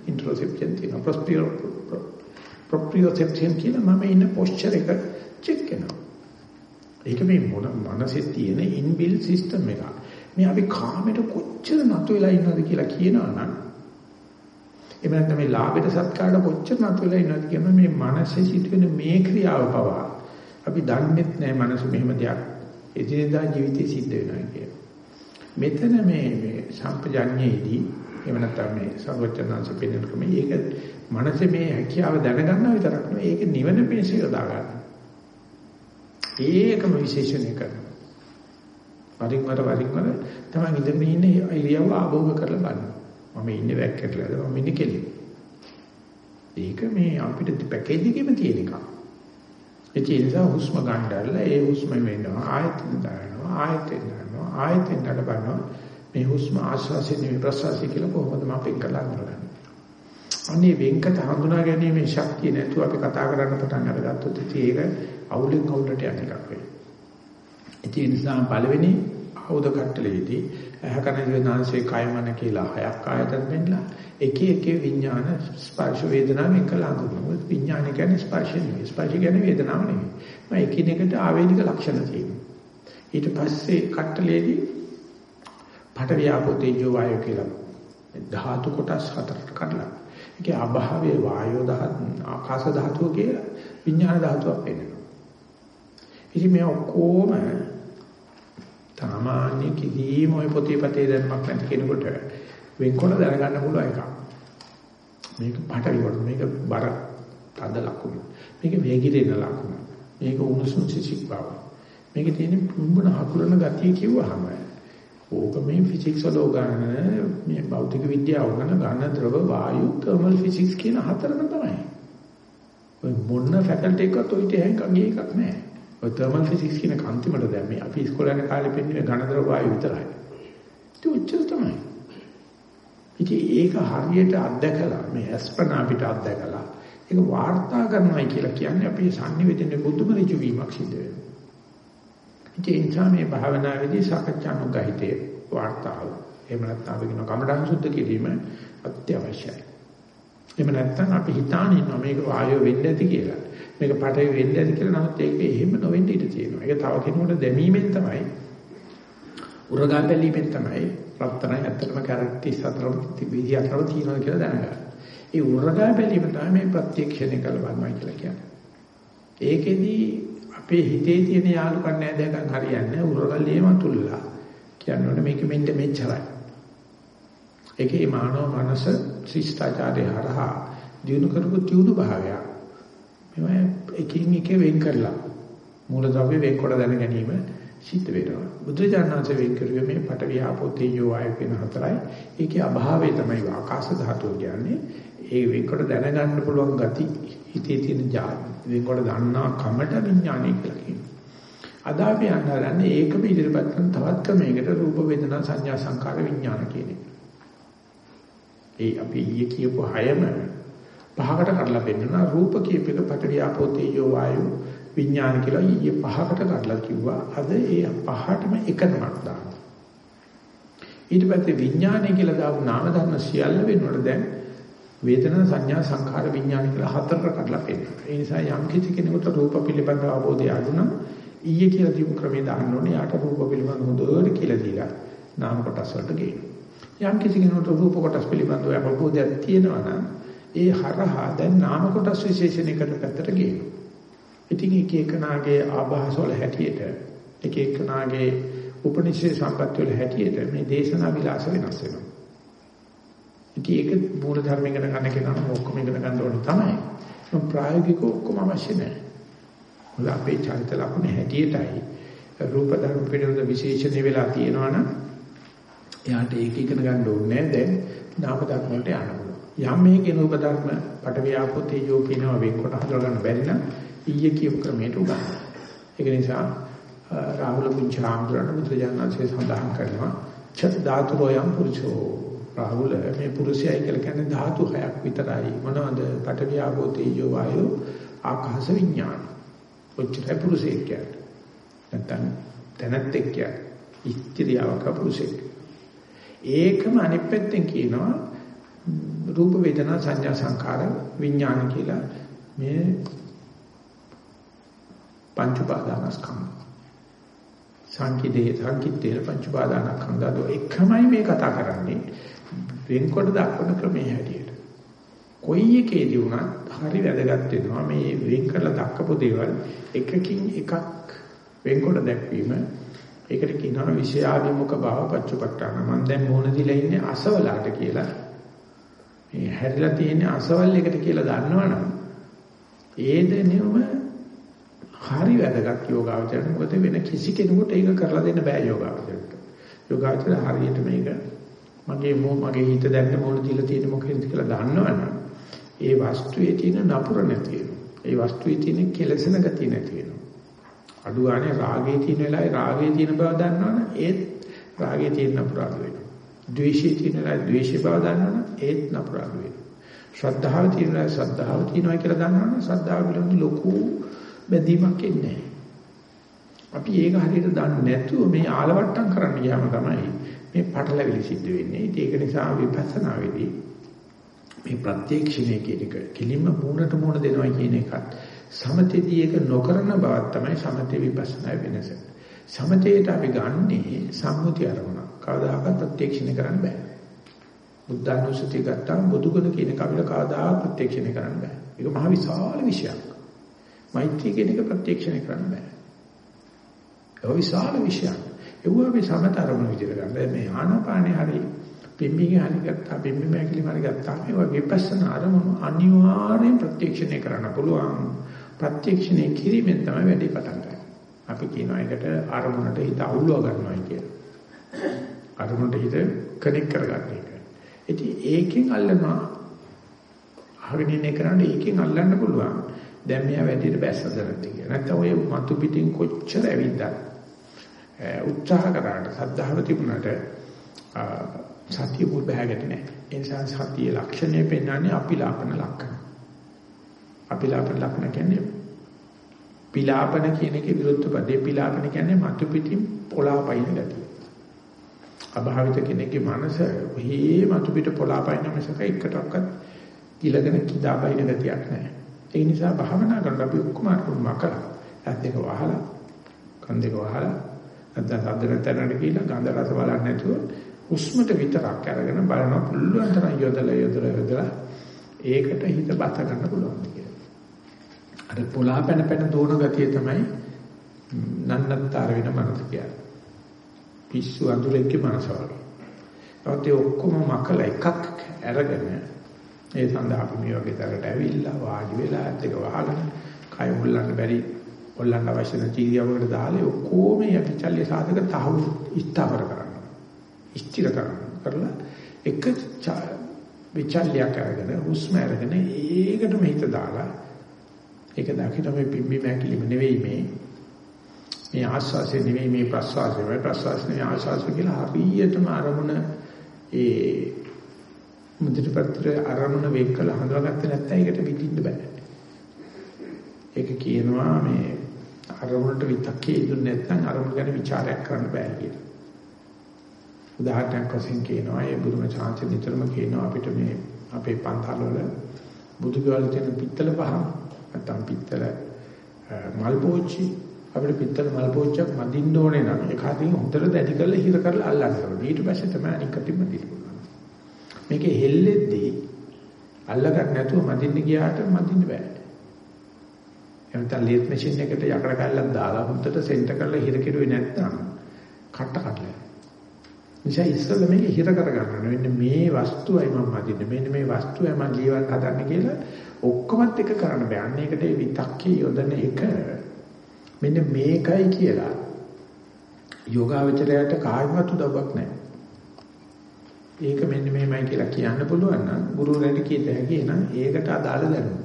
ඉන්ටරොසෙප්ෂන් තියෙනවා. ප්‍රොස්පියෝ ප්‍රොප්‍රියෝසෙප්ෂන් කියලා මම ඉන්න පොස්චර් එක චෙක් කරනවා. ඒක මේ මොන මනසේ තියෙන ඉන්බිල් සිස්ටම් එක. මේ අපි කාමයට කොච්චර නතු වෙලා ඉන්නවද කියලා කියනවනම් එහෙම නැත්නම් මේ ලාභයට සත්කාරට කොච්චර නතු වෙලා ඉන්නවද කියන මේ මනසේ සිදුවෙන මේ ක්‍රියාව පවා අපි දන්නේත් නැහැ මනස මෙහෙම දෙයක් එදිනෙදා ජීවිතේ සිද්ධ වෙනවා කියන. මෙතන මේ මේ සම්පජඤ්ඤයේදී එහෙම නැත්නම් මේ සර්වචනංශ පෙන්නන ක්‍රමයේ ඒක මනසේ මේ හැකියාව දැනගන්නවා විතරක් නෙවෙයි ඒක නිවන පිණිස යොදා ගන්නවා. ඒකම විශේෂණය කරනවා. වරින් වර වරින් වර තමයි ඉඳගෙන ඉන්නේ ඉරියව්ව ආභෝග කරලා බලනවා. මම ඉන්නේ වැක්කටලාද මම ඉන්නේ කෙලින්. ඒක මේ අපිට පැකේජ් එකෙම තියෙන එකක්. ඒ නිසා හුස්ම ගන්නදල්ලා ඒ හුස්ම වෙනවා ආයත දානවා ආයත දානවා ආයත දාලා බලනවා මේ හුස්ම ආශ්වාසය නෙවෙයි ප්‍රශ්වාසය කියලා කොහොමද මම පිට කරලා හඳුනගන්නේ. අනේ වෙන්කත හඳුනා ගැනීමේ ශක්තිය නැතුව අපි කතා කරන්න පටන් අරගත්තොත් ඒක අවුලෙන් අවුලට යන එකක් වෙයි. ඒ නිසා පළවෙනි ආයුධ කට්ටලේදී ඇහැකන වේදනාංශේ කයමන කියලා හයක් ආයතන වෙන්නලා එක එක විඥාන ස්පර්ශ වේදනා මේකලා හඳුනනවා. විඥාන කියන්නේ ස්පර්ශ නෙවෙයි. ස්පර්ශ කියන්නේ වේදනාව නෙවෙයි. මම එකිනෙකට ආවේනික ලක්ෂණ තියෙනවා. ඊට පස්සේ කට්ටලේදී පට ව්‍යාපෝ තේජෝ වායෝ කියලා ධාතු කොටස් හතරකට කඩලා ඒකේ අභාවයේ වායෝ ධාතු ආකාශ ධාතුව කියලා විඥාන ධාතුවක් වෙනවා. ඉතින් මේ ඔක්කොම සාමාන්‍ය කිසිම ඔය පොතේ පතේ දැනුමක් නැති කෙනෙකුට වෙන්කොට දැනගන්න පුළුවන් එකක්. මේක පටවි කොට මේක බර තද ලකුණු. මේක වේගිරෙන ලකුණු. මේක උණුසුම් සිසික් බව. මේක තියෙන පුඹන හකුරන ගතිය කිව්වහම ඕක මේ ෆිසික්ස් වල උගන්වන මේ භෞතික විද්‍යාව උගන්වන ඝන ද්‍රව වායු තර්මල් ෆිසික්ස් කියන හතරම තමයි. ඔය මොන ෆැකල්ටි එකකට ඔය ඉතින් එකක් නෑ. ඔය තර්මල් ෆිසික්ස් කියන කන්තිමට දැන් මේ අපි ඉස්කෝලේ යන කාලේ පෙන්නේ ඝන ද්‍රව වායු විතරයි. ඒක උච්චර තමයි. ඉතින් ඒක හරියට අත්දැකලා මේ අස්පනා අපිට අත්දැකලා ඒක වාර්තා කරනවායි කියලා කියන්නේ අපේ sannivedanaye බුදුම ඍජු වීමක් සිද්ධ වෙනවා. ඒ නිසා මේ භාවනාවේදී සාකච්ඡානුගහිතේ වාර්තාව. එහෙම නැත්නම් අපි කියන කමඨං සුද්ධ කිරීම අත්‍යවශ්‍යයි. එහෙම නැත්නම් අපි හිතාන ඉන්නවා මේක වායෝ වෙන්න ඇති කියලා. මේක පටවි වෙන්න ඇති කියලා නමුත් ඒක එහෙම නොවෙන්න ඉඩ තියෙනවා. ඒක තව කෙනෙකුට දැමීමෙන් තමයි උරගා බැලීමෙන් තමයි රත්තරන් ඇත්තටම කැරට් 34 විදි අතරව තියෙනවා කියලා දැනගන්න. ඒ උරගා බැලීම තමයි මේ ප්‍රත්‍යක්ෂණය කළ බලනවා කියලා කියන්නේ. ඒකෙදි අපේ හිතේ තියෙන යාලුකම් නෑදෑකම් හරියන්නේ උරගල්ලියම තුල්ලා. කියන්නේ මේක මෙන්න මෙච්චරයි. ඒකේ මානව මනස ශිෂ්ටාචාරය හරහා දිනු කරපු තියුණු භාවය. මේවා එකින් එක වෙන් කරලා මූලද්‍රව්‍ය වෙන්කොට දැන ගැනීම සිද්ධ වෙනවා. බුදුජානනාංශ වෙන් කරුවේ මේ පට විහාපෝ තේජෝ වායු කියන හතරයි. ඒකේ අභාවය තමයි ආකාශ ධාතුව කියන්නේ. ඒ වෙන්කොට දැනගන්න පුළුවන් ගති හිතේ තියෙන ජාති. වෙන්කොට දන්නා කමට විඥානය කියලා කියනවා. අද අපි අහන්නේ ඒකම ඉදිරිපත් කරන තවත් ක්‍රමයකට රූප වේදනා සංඥා සංකාර විඥාන කියන එක. ඒ අපි ඊයේ කියපු හයම පහකට කඩලා පෙන්නනවා රූප කීප එක පඨවි ආපෝ තේජෝ වායු විඥාන කියලා ඊයේ පහකට කඩලා කිව්වා. අද ඒ පහටම එක නමක් දානවා ඊට පස්සේ විඥානය කියලා දාපු නාම ධර්ම සියල්ල වෙනකොට දැන් වේදනා සංඥා සංඛාර විඥාන කියලා හතරකට කඩලා පෙන්නනවා ඒ නිසා යම් කිසි කෙනෙකුට රූප පිළිබඳ අවබෝධය අඩුනම් ඊයේ කියලා දීපු ක්‍රමේ දාන්න ඕනේ. යාට රූප පිළිබඳ හොඳට කියලා දීලා නාම කොටස් වලට ගේනවා යම් කිසි කෙනෙකුට රූප කොටස් පිළිබඳව අවබෝධයක් තියෙනවා නම් ඒ හරහා දැන් නාම කොටස් විශේෂණයකට පැත්තට ගේනවා ඉතින් එක එකනාගේ ආభాස වල හැටියට එක එකනාගේ උපනිෂේ සම්පත් වල හැටියට මේ දේශනා විලාස වෙනස් වෙනවා. ඉතින් ඒක මූල ධර්ම ඉගෙන ගන්න කෙනා ඔක්කොම ඉගෙන ගන්න ඕනේ තමයි. ඒක ප්‍රායෝගිකව ඔක්කොම අවශ්‍ය නැහැ. මොකද අපේ චරිත ලක්ෂණ හැටියටයි රූප ධර්ම පිළිබඳ විශේෂණ වෙලා තියෙනවනම් එයාට ඒක ඉගෙන ගන්න ඕනේ දැන් නාම ධර්ම වලට යන්න පුළුවන්. යම් මේකේ රූප ධර්ම පටවියාපෝතේ යෝ කියනවා වෙන්කොට හදලා ගන්න බැරි නම් ඊයේ කියපු ක්‍රමයට උගන්වනවා. ඒක නිසා රාහුල පුංචාම්බරණ මුද්‍රජානන්සේ සඳහන් කරනවා චත් ධාතුරෝයම් පුරුෂෝ. රාහුල මේ පුරුෂයයි කියලා කියන්නේ ධාතු හයක් විතරයි. මොනවද? පඨවි ආපෝ තේජෝ වායෝ ආකාශ විඥාන. ඔච්චරයි පුරුෂයෙක් කියන්නේ. නැත්නම් තැනැත්තෙක් කියන්නේ ඉස්ත්‍රියවක පුරුෂයෙක්. ඒකම අනිත් පැත්තෙන් කියනවා රූප වේදනා සංඥා සංකාර විඥාන කියලා මේ පංච උපාදානස්කන්ධ. සංකිතේ සංකිතේ පංච උපාදානස්කන්ධ එකමයි මේ කතා කරන්නේ. වෙන්කොට දක්වන ක්‍රමයේ හැටියට. කොයි එකේදී වුණත් හරි වැදගත් වෙනවා මේ වෙන් කරලා දක්වපු දේවල් එකකින් එකක් වෙන්කොට දැක්වීම. ඒකට කියනවා විෂයාභිමුඛ භාව පච්චපට්ඨාන. මම දැන් මොන දිලා ඉන්නේ අසවලාට කියලා. මේ හැරිලා තියෙන අසවල් එකට කියලා දන්නවනම් ඒ දෙනෙම හරි වැදගත් යෝගාවචරයට මොකද වෙන කිසි කෙනෙකුට ඒක කරලා දෙන්න බෑ යෝගාවචරයට. යෝගාවචර හරියට මේක මගේ මො මගේ හිත දැන්න මොන දීලා තියෙන මොකෙන්ද කියලා දන්නවනම් ඒ වස්තුවේ තියෙන නපුර නැති වෙනවා. ඒ වස්තුවේ තියෙන කෙලසන ගතිය නැති වෙනවා. අඩු ගානේ රාගයේ තියෙන වෙලාවේ රාගයේ තියෙන බව දන්නවනම් ඒත් රාගයේ තියෙන නපුර අඩු වෙනවා. ද්වේෂයේ තියෙන වෙලාවේ ද්වේෂයේ බව දන්නවනම් ඒත් නපුර අඩු වෙනවා. ශ්‍රද්ධාව තියෙන වෙලාවේ ශ්‍රද්ධාව තියෙනවා කියලා දන්නවනම් ශ්‍රද්ධාව පිළිබඳ ලොකු බැඳීමක් එන්නේ අපි ඒක හරියට දන්නේ නැතුව මේ ආලවට්ටම් කරන්න ගියාම තමයි මේ පටලැවිලි සිද්ධ වෙන්නේ. ඒක නිසා විපස්සනාවේදී මේ ප්‍රත්‍යක්ෂණය කියන එක කිලිම මූණට මූණ දෙනවා කියන එකත් සමතේදී ඒක නොකරන බවක් තමයි සමතේ විපස්සනා වෙනස. සමතේට අපි ගන්නේ සම්මුති අරමුණ. කවදාකවත් ප්‍රත්‍යක්ෂණය කරන්න බෑ. බුද්ධානුස්සතිය ගත්තාම බුදුගුණ කියන කවිල කවදාකවත් ප්‍රත්‍යක්ෂණය කරන්න බෑ. ඒක මහ විශාල විෂයක්. මෛත්‍රී කියන එක ප්‍රත්‍යක්ෂණය කරන්න බෑ. ඒක විශාල විෂයක්. ඒව අපි සමතරම විදිහට ගන්න. මේ ආනාපානේ හරි පිම්බිගේ හරි ගත්තා, පිම්බි මෑකිලි හරි ගත්තා. මේවා විපස්සනා අරමුණු අනිවාර්යෙන් ප්‍රත්‍යක්ෂණය කරන්න පුළුවන්. ප්‍රත්‍යක්ෂණය කිරීමෙන් තමයි වැඩි පටන් ගන්න. අපි කියනවා ඒකට අරමුණට හිත අවුලව ගන්නවා කියලා. අරමුණට හිත කනෙක්ට් කරගන්න එක. ඉතින් ඒකෙන් අල්ලනවා අහගෙන ඉන්න කරන්නේ ඒකෙන් අල්ලන්න පුළුවන්. දැන් මෙයා වැඩියට බැස්සද නැද්ද කියලා. නැත්නම් ඔය මතු පිටින් කොච්චර ඇවිද්දත් උත්සාහ කරාට සද්ධාව තිබුණාට සතිය මුල් බහගට නැහැ. ඒ නිසා සතියේ ලක්ෂණය පෙන්වන්නේ අපිලාපන ලක්ෂණ. අපිලාපන ලක්ෂණ කියන්නේ පිලාපන කියන එකේ විරුද්ධ පදේ පිලාපන කියන්නේ මතු පිටින් පොළාපයින් ගතිය. අභාවිත කෙනෙක්ගේ මනස ඔහේ මතු පිට පොළාපයින් මිසක එකටවත් ඉලගෙන කිදා බයින ගතියක් නැහැ. ඒ නිසා භාවනා කරනකොට අපි ඔක්කොම මකලා ඇස් දෙක වහලා කන් දෙක වහලා නැත්නම් සද්ද නැතනට කියලා ගන්ධ රස බලන්නේ නැතුව හුස්මට විතරක් අරගෙන බලන පුළුවන් තරම් යොදලා යොදලා යොදලා ඒකට හිත බත ගන්න පුළුවන් කියලා. අර පොළා පැන පැන දෝන ගතිය තමයි නන්නත්තර වෙන මනස කියන්නේ. පිස්සු අඳුරෙක්ගේ මනස වගේ. ඒත් ඔක්කොම මකලා එකක් අරගෙන ඒ සඳහා අපි මේ වගේ තරකට ඇවිල්ලා වාඩි වෙලා ඇත් එක වහගෙන කය හොල්ලන්න බැරි හොල්ලන්න අවශ්‍ය නැති ඉරියව්වකට දාලා ඔක්කොම යටිචල්්‍ය සාධක තහවුරු ඉස්තාවර කරනවා. ඉස්තිර කරනවා. එක විචල්්‍යයක් අරගෙන හුස්ම අරගෙන ඒකටම හිත දාලා ඒක දකින්න මේ පිම්බි මෑකිලිම නෙවෙයි මේ මේ ආස්වාසය නෙවෙයි මේ ප්‍රස්වාසය මේ ප්‍රස්වාසය නෙවෙයි ආස්වාසය කියලා හරියටම අරමුණ ඒ මුදිට පත්‍ර අරමුණ වෙක් කළ හඳුනාගත්තේ නැත්නම් ඒකට විඳින්න බෑ. ඒක කියනවා මේ අරමුණට විතක්කේ ඉදුන්නේ නැත්නම් අරමුණ ගැන ਵਿਚාරයක් කරන්න බෑ කියලා. උදාහරණයක් වශයෙන් කියනවා ඒ බුදුම chance නිතරම කියනවා අපිට මේ අපේ පන්සල් වල බුදු ගාල තියෙන පිත්තල පහ නැත්නම් පිත්තල මල් පෝච්චි අපිට පිත්තල මල් පෝච්චියක් මදින්න ඕනේ නම් ඒක හදින් හොඳට දැඩි කරලා හිර කරලා අල්ලන්න ඕනේ. ඊට පස්සේ තමයි අනික් අතින් මදින්න. මේකේ හෙල්ලෙද්දී අල්ලගන්න නැතුව මදින්න ගියාට මදින්න බෑ. එතන ලේත් මැෂින් එකට යකඩ කැල්ලක් දාලා හොඳට සෙන්ටර් කරලා හිර කෙරුවේ නැත්නම් කට්ට කඩලා. නිසා ඉස්සෙල්ලා මේක හිර කරගන්න මෙන්න මේ වස්තුවයි මම මදින්නේ. මෙන්න මේ වස්තුවයි මම ජීවත් හදන්න කියලා ඔක්කොමත් එක කරන්න බෑ. අන්න ඒකට විතක්කේ යොදන එක මෙන්න මේකයි කියලා යෝගාවචරයට කායිමත් උදව්වක් නැහැ. ඒක මෙන්න මෙහෙමයි කියලා කියන්න පුළුවන් නම් ගුරුවරයාට කියත හැකි නම් ඒකට අදාළ දැනුම.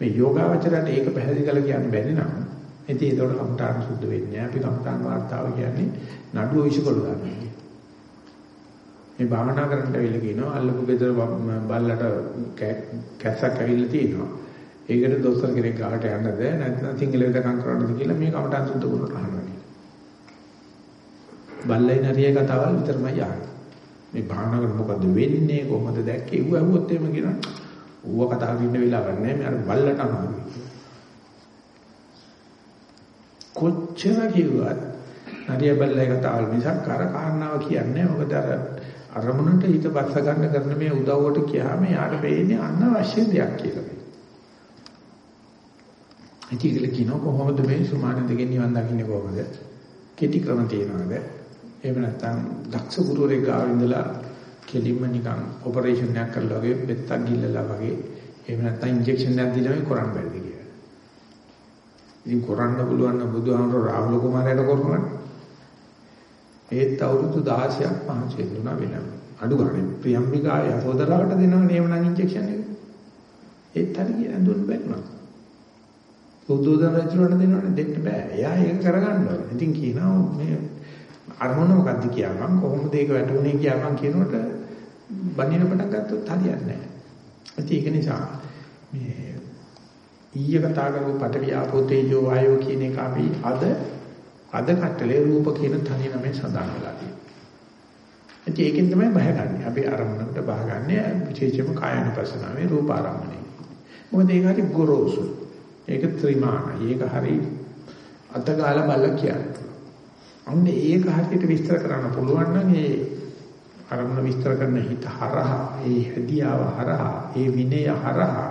මේ යෝගාවචරයට ඒක පැහැදිලි කරලා කියන්න බැරි නම් ඉතින් ඒකට කම්තාන සුද්ධ වෙන්නේ අපි කම්තාන වාර්තාව කියන්නේ නඩුව විශ්කොල ගන්න. මේ භාවනා කරන්න ඇවිල්ලා කියනවා අල්ලපු ගෙදර බල්ලට කැස්සක් ඇවිල්ලා තියෙනවා. ඒකට දොස්තර කෙනෙක් ගාට යන්නද නැත්නම් සිංහල වෙදකම් කරන්නද කියලා මේ කමටහන් සුද්ධ කරනට අහනවා. බල්ලයි නරිය කතාවල් විතරමයි අහන්නේ. මේ භාවනා කරන මොකද්ද වෙන්නේ කොහොමද දැක්කේ ඌ ඇහුවොත් එහෙම කියනවා ඌව කතා කරන්න වෙලාවක් නැහැ මේ අර බල්ලට අමාරුයි කොච්චර කිව්වත් නරිය බල්ලයි කතාවල් මිසක් අර කාරණාව කියන්නේ මොකද අර අරමුණට හිත බස්ස ගන්න කරන මේ උදව්වට කියාම යාට වෙන්නේ අනවශ්‍ය දෙයක් කියලා. ඉතින් කියනවා කොහොමද මේ සුමාන දෙකෙන් නිවන් දකින්නේ කොහොමද? කෙටි ක්‍රම තියනවාද? එහෙම නැත්නම් දක්ෂ ගුරුවරයෙක් ගාව ඉඳලා කෙලින්ම නිකන් ඔපරේෂන් එකක් කරලා වගේ පෙත්තක් ගිල්ලලා වගේ එහෙම නැත්නම් ඉන්ජෙක්ෂන් එකක් දීලා මේ කරන්න බැරිද කියලා. ඉතින් කරන්න පුළුවන් නම් බුදුහාමර රාහුල කුමාරයාට කරනවා. ඒත් අවුරුදු 16ක් පහසු වෙනවා වෙනවා. අඩු ගන්න ප්‍රියම්බිකා යසෝදරාවට දෙනවනේ එහෙම නම් ඉන්ජෙක්ෂන් එක. ඒත් හරි කියන දුන්න බැන්නා. බුදුදහම රජුණට දෙනවනේ දෙන්න බෑ. එයා ඒක කරගන්න ඕනේ. ඉතින් කියනවා මේ අරමුණ මොකද්ද කියපන් කොහොමද ඒක වැටුනේ කියපන් කියනකොට බණින පටන් ගත්තොත් හරියන්නේ නැහැ. ඒක නිසා මේ ඊයේ කතා කරපු පඨවි ආපෝ තේජෝ වායෝ කියන එක අපි අද අද කට්ටලේ රූප කියන තනිය නමෙන් සඳහන් වෙලා තියෙනවා. ඒකෙන් තමයි බහගන්නේ. අපි අරමුණකට බහගන්නේ විශේෂයෙන්ම කායानुපසනාවේ රූප ආරම්භණය. මොකද ඒක හරි ගොරෝසු. ඒක ත්‍රිමාණයි. ඒක හරි අතගාල බල කියන්නේ. අන්න ඒක හරියට විස්තර කරන්න පුළුවන් නම් ඒ අරමුණ විස්තර කරන හිත හරහා ඒ හැදියාව හරහා ඒ විනය හරහා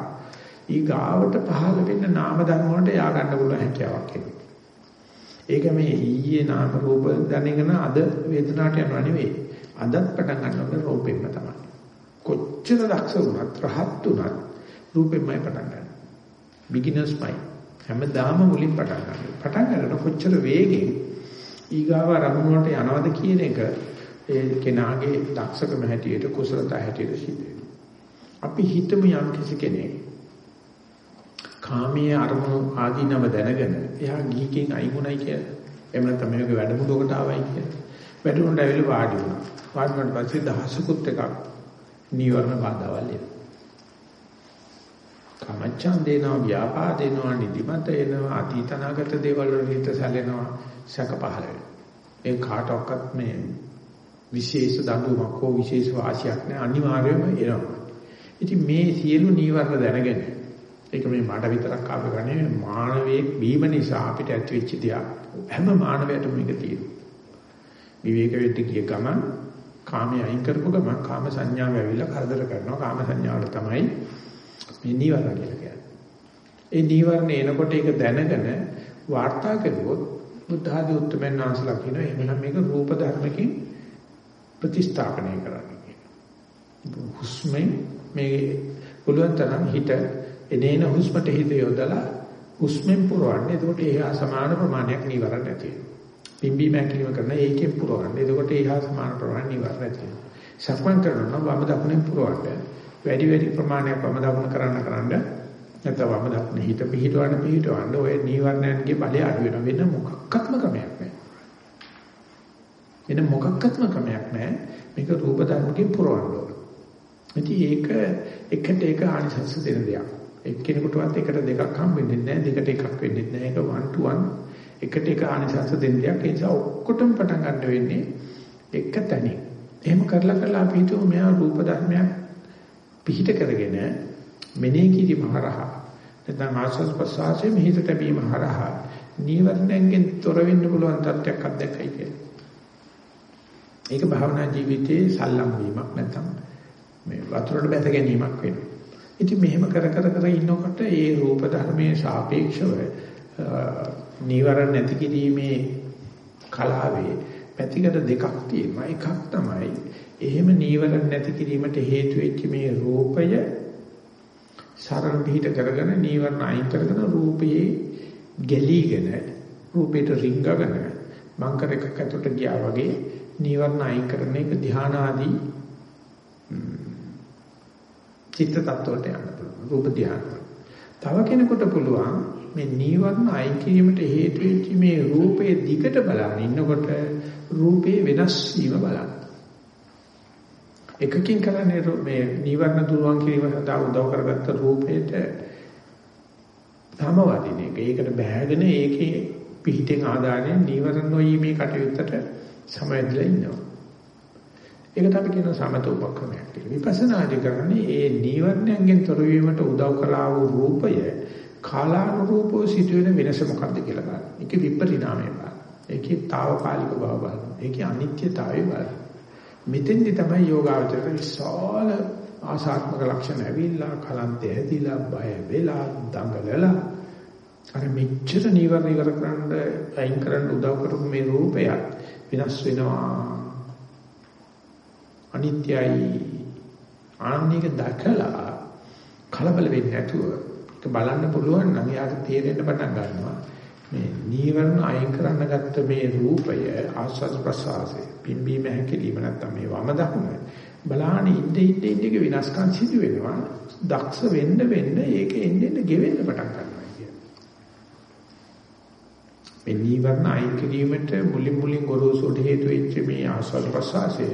ඊගාවට පහළ වෙන්න නාම ධර්ම වලට යා ගන්න පුළුවන් හැකියාවක් එනවා. ඒක මේ ඊයේ නාම රූප දැනගෙන අද වේදනාවට යනවා නෙවෙයි. අදත් පටන් ගන්නකොට රූපෙන්න තමයි. කොච්චර දක්ෂ වුණත් රහත් වුණත් රූපෙන්මයි පටන් ගන්න. බිග්ිනර්ස් මයි. හැමදාම මුලින් පටන් ගන්නවා. පටන් ගන්නකොට කොච්චර වේගෙන් ඊගාව රමුණට යනවද කියන එක ඒ කෙනාගේ දක්ෂකම හැටියට කුසලතා හැටියට සිද්ධ අපි හිතමු යම් කිසි කෙනෙක් කාමයේ අරමුණු ආදීනව දැනගෙන එයා ගිහිකින් අයිගුණයි කියලා. එහෙම නැත්නම් මේක වැඩමුළුවකට ආවයි කියලා. වැඩමුළුවට ඇවිල්ලා වාඩි වුණා. වාඩි වුණාට පස්සේ දහසකුත් එකක් නීවරණ බාධාවල් එනවා. කමච්ඡන්දේනවා ව්‍යාපාදේනවා නිදිමත එනවා අතීතනාගත දේවල් වලට සැලෙනවා සැක පහළ වෙනවා. ඒ කාටවත් මේ විශේෂ දඬුවමක් හෝ විශේෂ වාසියක් නෑ අනිවාර්යයෙන්ම එනවා. ඉතින් මේ සියලු නීවරණ දැනගෙන ඒක මේ මට විතරක් ආව ගන්නේ මානවයේ බීම නිසා අපිට ඇති වෙච්ච දෙයක්. හැම මානවයටම මේක තියෙනවා. විවේක වෙද්ද කිය ගමන් කාමයේ අයින් කරපු ගමන් කාම සංඥාව ඇවිල්ලා කරදර කරනවා. කාම සංඥාවල තමයි මේ නීවරණ කියලා කියන්නේ. ඒ නීවරණ එනකොට ඒක දැනගෙන වාර්තා කරුවොත් බුද්ධ ආදී උත්තරමයන් වහන්සේලා කියනවා එහෙනම් මේක රූප ධර්මකින් ප්‍රතිස්ථාපනය කරන්න කියනවා. හුස්මෙන් මේ පුළුවන් තරම් හිත එනේන හුස්මට හිත යොදලා හුස්මෙන් පුරවන්න. එතකොට ඒ සමාන ප්‍රමාණයක් නීවරණ ඇති වෙනවා. පිම්බි මැකිලිම කරන ඒකෙන් පුරවන්න. එතකොට ඒ සමාන ප්‍රමාණයක් නීවරණ ඇති වෙනවා. සක්මන් කරනවා වම දකුණෙන් පුරවන්න. වැඩි වැඩි ප්‍රමාණයක් වම දකුණ කරන්න කරන්න නැත්නම් වම දකුණ හිත පිහිටවන්න පිහිටවන්න ඔය නීවරණයන්ගේ බලය අඩු වෙනවා. වෙන මොකක්වත්ම ක්‍රමයක් නැහැ. වෙන මොකක්වත්ම ක්‍රමයක් නැහැ. මේක රූප ධර්මකින් පුරවන්න ඕන. ඉතින් ඒක එකට එක ආනිසංස දෙන දෙයක්. එක්කෙනෙකුටවත් එකට දෙකක් හම් වෙන්නේ නැහැ. දෙකට එකක් වෙන්නේ නැහැ. ඒක 1 to 1 එකට එක ආනිසංස දෙන දෙයක්. ඒ නිසා ඔක්කොටම පටන් ගන්න වෙන්නේ එක තැනින්. එහෙම කරලා කරලා අපි හිතුව මෙයා රූප ධර්මයක් පිහිට කරගෙන මෙනෙහි කිරීම හරහා නැත්නම් ආස්වාස් ප්‍රසආසයේ මෙහිත තැබීම හරහා නීවරණයෙන් තොර වෙන්න පුළුවන් තත්ත්වයක් අත්දැකයි කියලා. ඒක භාවනා ජීවිතයේ සල්ලම් වීමක් නැත්නම් මේ වතුරට බැස ගැනීමක් වෙනවා. ඉතින් මෙහෙම කර කර කර ඉන්නකොට ඒ රූප ධර්මයේ සාපේක්ෂව නීවරණ නැති කිරීමේ කලාවේ පැතිකඩ දෙකක් තියෙනවා. එකක් තමයි එහෙම නීවරණ නැති කිරීමට හේතු වෙච්ච මේ රූපය සරණ පිහිට කරගෙන නීවරණ අයින් කරගෙන රූපයේ ගැලීගෙන රූපයට රිංගගෙන මංකර එකක් ඇතුළට ගියා වගේ නීවරණ අයින් කරන එක ධ්‍යාන ආදී චිත්ත tattවලට යන්න පුළුවන් රූප ධ්‍යාන. තව කෙනෙකුට පුළුවන් මේ නීවරණ අයින් කිරීමට හේතු වෙච්ච මේ රූපයේ දිගට බලන ඉන්නකොට රූපේ වෙනස් වීම බලන්න. එකකින් කරන්නේ මේ නීවරණ දුරුවන් කිරීම සඳහා උදව් කරගත්ත රූපේට සමවදින එක. ඒකට බෑගෙන ඒකේ පිහිටෙන් ආදානය නීවරණ නොයීමේ කටයුත්තට සමවැදලා ඉන්නවා. ඒකට අපි කියන සමත උපක්‍රමයක් කියලා. විපස්සනාදී කරන්නේ ඒ නීවරණයෙන් තොර වීමට උදව් කළා වූ රූපය කාලානුරූපව සිදුවෙන වෙනස මොකක්ද කියලා බලන්න. ඒකේ විපරිණාමය බලන්න. ඒකේ తాවකාලික බව බලන්න. ඒකේ අනිත්‍යතාවය බලන්න. මෙතෙන්දි තමයි යෝගාවචරක විශාල ආසාත්මක ලක්ෂණ ඇවිල්ලා කලන්තය ඇදිලා බය වෙලා දඟලලා. අර මෙච්චර නීවරණ ඉවර කරන්න අයින් කරන්න උදව් කරපු මේ රූපය විනාශ වෙනවා. අනිත්‍යයි. ආන්නේක දැකලා කලබල වෙන්නේ නැතුව. ඒක බලන්න පුළුවන් නම් යාට තේරෙන්න පටන් ගන්නවා. මේ නීවරණ අයින් කරන්න ගත්ත මේ රූපය ආස්වාද ප්‍රසආසය පිම්බීම හැකිලිම නැත්තම් මේ වම දකුණ බලාන ඉඳ ඉඳ ඉඳ විනාශකම් සිදු වෙනවා දක්ෂ වෙන්න වෙන්න ඒක එන්නේ ගෙවෙන්න පටන් ගන්නවා කියන්නේ මේ නීවරණ අයින් කිරීමට මුලින් මුලින් ගොරෝසුට හේතු වෙච්ච මේ ආස්වාද ප්‍රසආසය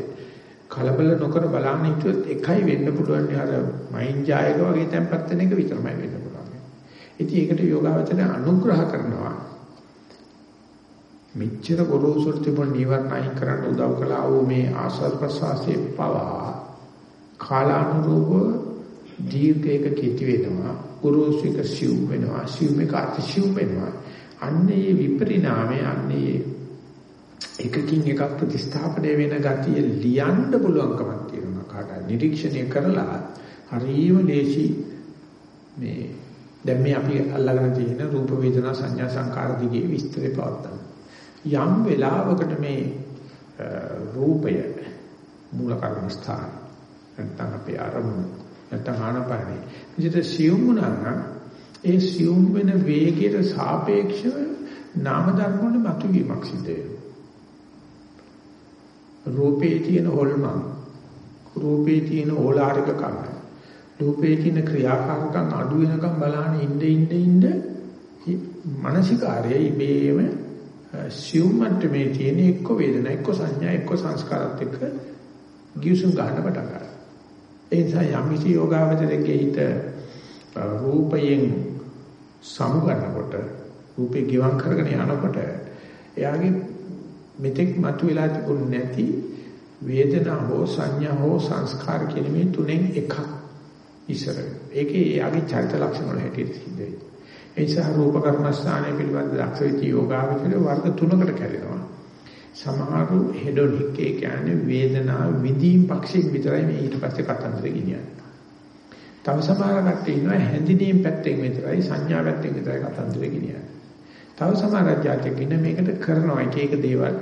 කලබල නොකර බලන්න හිටියොත් එකයි වෙන්න පුළුවන් අර මයින් ජායක වගේ තැම්පත් වෙන එක විතරමයි වෙන්න පුළුවන්. ඉතින් ඒකට යෝගාවචරය අනුග්‍රහ කරනවා. මෙච්චර ගොරෝසුට තිබුණ නිවර්ණ අයින් කරන්න උදව් කළා වූ මේ ආස්වාද ප්‍රසවාසයේ පවා කාලානුරූප දීර්ඝයක කෙටි වෙනවා. ගොරෝසුක සිව් වෙනවා. සිව් එක අතිසිව් වෙනවා. අන්නේ විපරිණාමය අන්නේ එකකින් එකක් ප්‍රතිස්ථාපනය වෙන ගතිය ලියන්න පුළුවන්කමක් තියෙනවා කාට නිරීක්ෂණය කරලා හරියම ලේසි මේ දැන් මේ අපි අල්ලගෙන තියෙන රූප වේදනා සංඥා සංකාර දිගේ විස්තරේ පවත්තා යම් වෙලාවකට මේ රූපය මූල කර්මස්ථාන නැත්නම් අපේ ආරමුණ නැත්නම් ආනපනේ විදිහට සියුම් වුණා ඒ සියුම් වෙන වේගයට සාපේක්ෂව නාම ධර්ම වල මතුවීමක් සිද්ධ වෙනවා. රූපේ තියෙන හොල්මන් රූපේ තියෙන ඕලාරිකකම රූපේ තියෙන ක්‍රියාකාරකම් අඩු වෙනකම් බලහන් ඉන්න ඉන්න ඉන්න මානසිකාරයේ ඉබේම සියුම්මන්ට මේ තියෙන එක්ක වේදනා එක්ක සංඥා එක්ක සංස්කාරات එක්ක ගිවිසුම් ගන්න පටන් ගන්නවා ඒ නිසා යම් කිසි යෝගාවචරයේ හිත රූපයෙන් සමු ගන්නකොට රූපේ ගිවම් කරගෙන යනකොට එයාගේ මෙතෙක් මතුවලා තිබුණ නැති වේදනා හෝ සංඥා හෝ සංස්කාර කියන මේ තුනෙන් එකක් ඉස්සර ඒකේ එයාගේ චරිත ලක්ෂණ වල හැටියට සිද්ධ වෙයි. ඒ නිසා රූප කර්මස්ථානයේ පිළිබඳ දක්ෂ වෙච්ච යෝගාවචර වර්ග තුනකට කැඩෙනවා. සමහරු හෙඩොනික් ඒ කියන්නේ වේදනා විදීම් පක්ෂයෙන් විතරයි මේ ඊට පස්සේ කතන්දර ගෙනියන්නේ. තව සමහර කට්ටිය ඉන්නවා හැඳිනීම් පැත්තෙන් විතරයි සංඥා පැත්තෙන් විතරයි කතන්දර ගෙනියන්නේ. තව සමහර ජාතියක් ඉන්න මේකට කරනවා එක එක දේවල්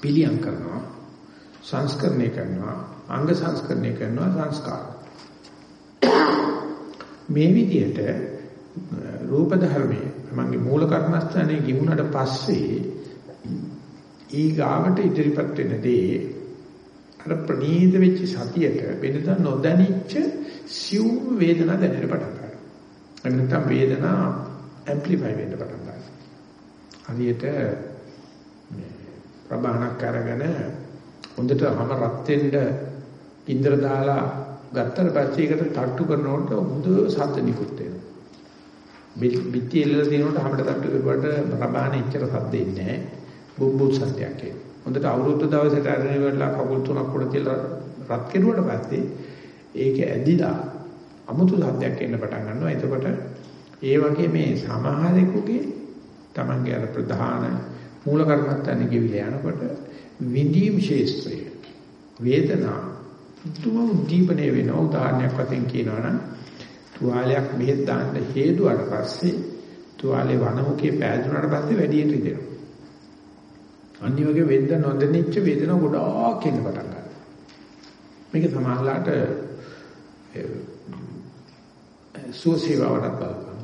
පිළියම් කරනවා සංස්කරණය කරනවා අංග සංස්කරණය කරනවා සංස්කාර මේ විදිහට රූප ධර්මයේ මගේ මූල කර්මස්ථානයේ ගිහුණට පස්සේ ඊගාවට ඉදිරිපත් වෙන දේ අර ප්‍රනීත වෙච්ච සතියට වෙනද නොදැනිච්ච සිව් වේදනා දැනෙන්න පටන් ගන්නවා. එහෙම නැත්නම් වේදනා ඇම්ප්ලිෆයි වෙන්න පටන් ගන්නවා. හරියට මේ ප්‍රබහණක් අරගෙන හොඳට හැම රත් වෙන්න ඉන්ද්‍ර දාලා ගත්තට පස්සේ ඒකට තට්ටු කරනකොට හොඳ සද්ද නිකුත් වෙනවා. බිත්ති එල්ලලා දිනනකොට හැමඩ තට්ටු කරුවට ප්‍රබහණ ඉච්චර සද්ද ඉන්නේ නැහැ. බුබ්බුත් සත්‍යයක් ඒක. හොඳට අවුරුදු දවසට අරගෙන ඉවරලා කකුල් තුනක් උඩ තියලා රත් කෙරුවට පස්සේ ඒක ඇදිලා අමුතු සද්දයක් එන්න පටන් ගන්නවා. එතකොට ඒ වගේ මේ සමහරෙකුගේ Tamange අර ප්‍රධාන මූල කර්මත්තන්නේ කිවිල යනකොට විඳීම් ශේස්ත්‍රය වේදනා තුම උද්දීපනය වෙනවා. උදාහරණයක් වශයෙන් කියනවා නම් තුවාලයක් මෙහෙත් දාන්න හේතුවට පස්සේ තුවාලේ වනමුකේ පෑදුනට පස්සේ වැඩියෙන් රිදෙනවා. අනිත් වගේ වෙද්ද නොදැනිච්ච වේදනා ගොඩාක් එන්න පටන් ගන්නවා. මේක සමාහලට සුවසේවාවට බලපාන.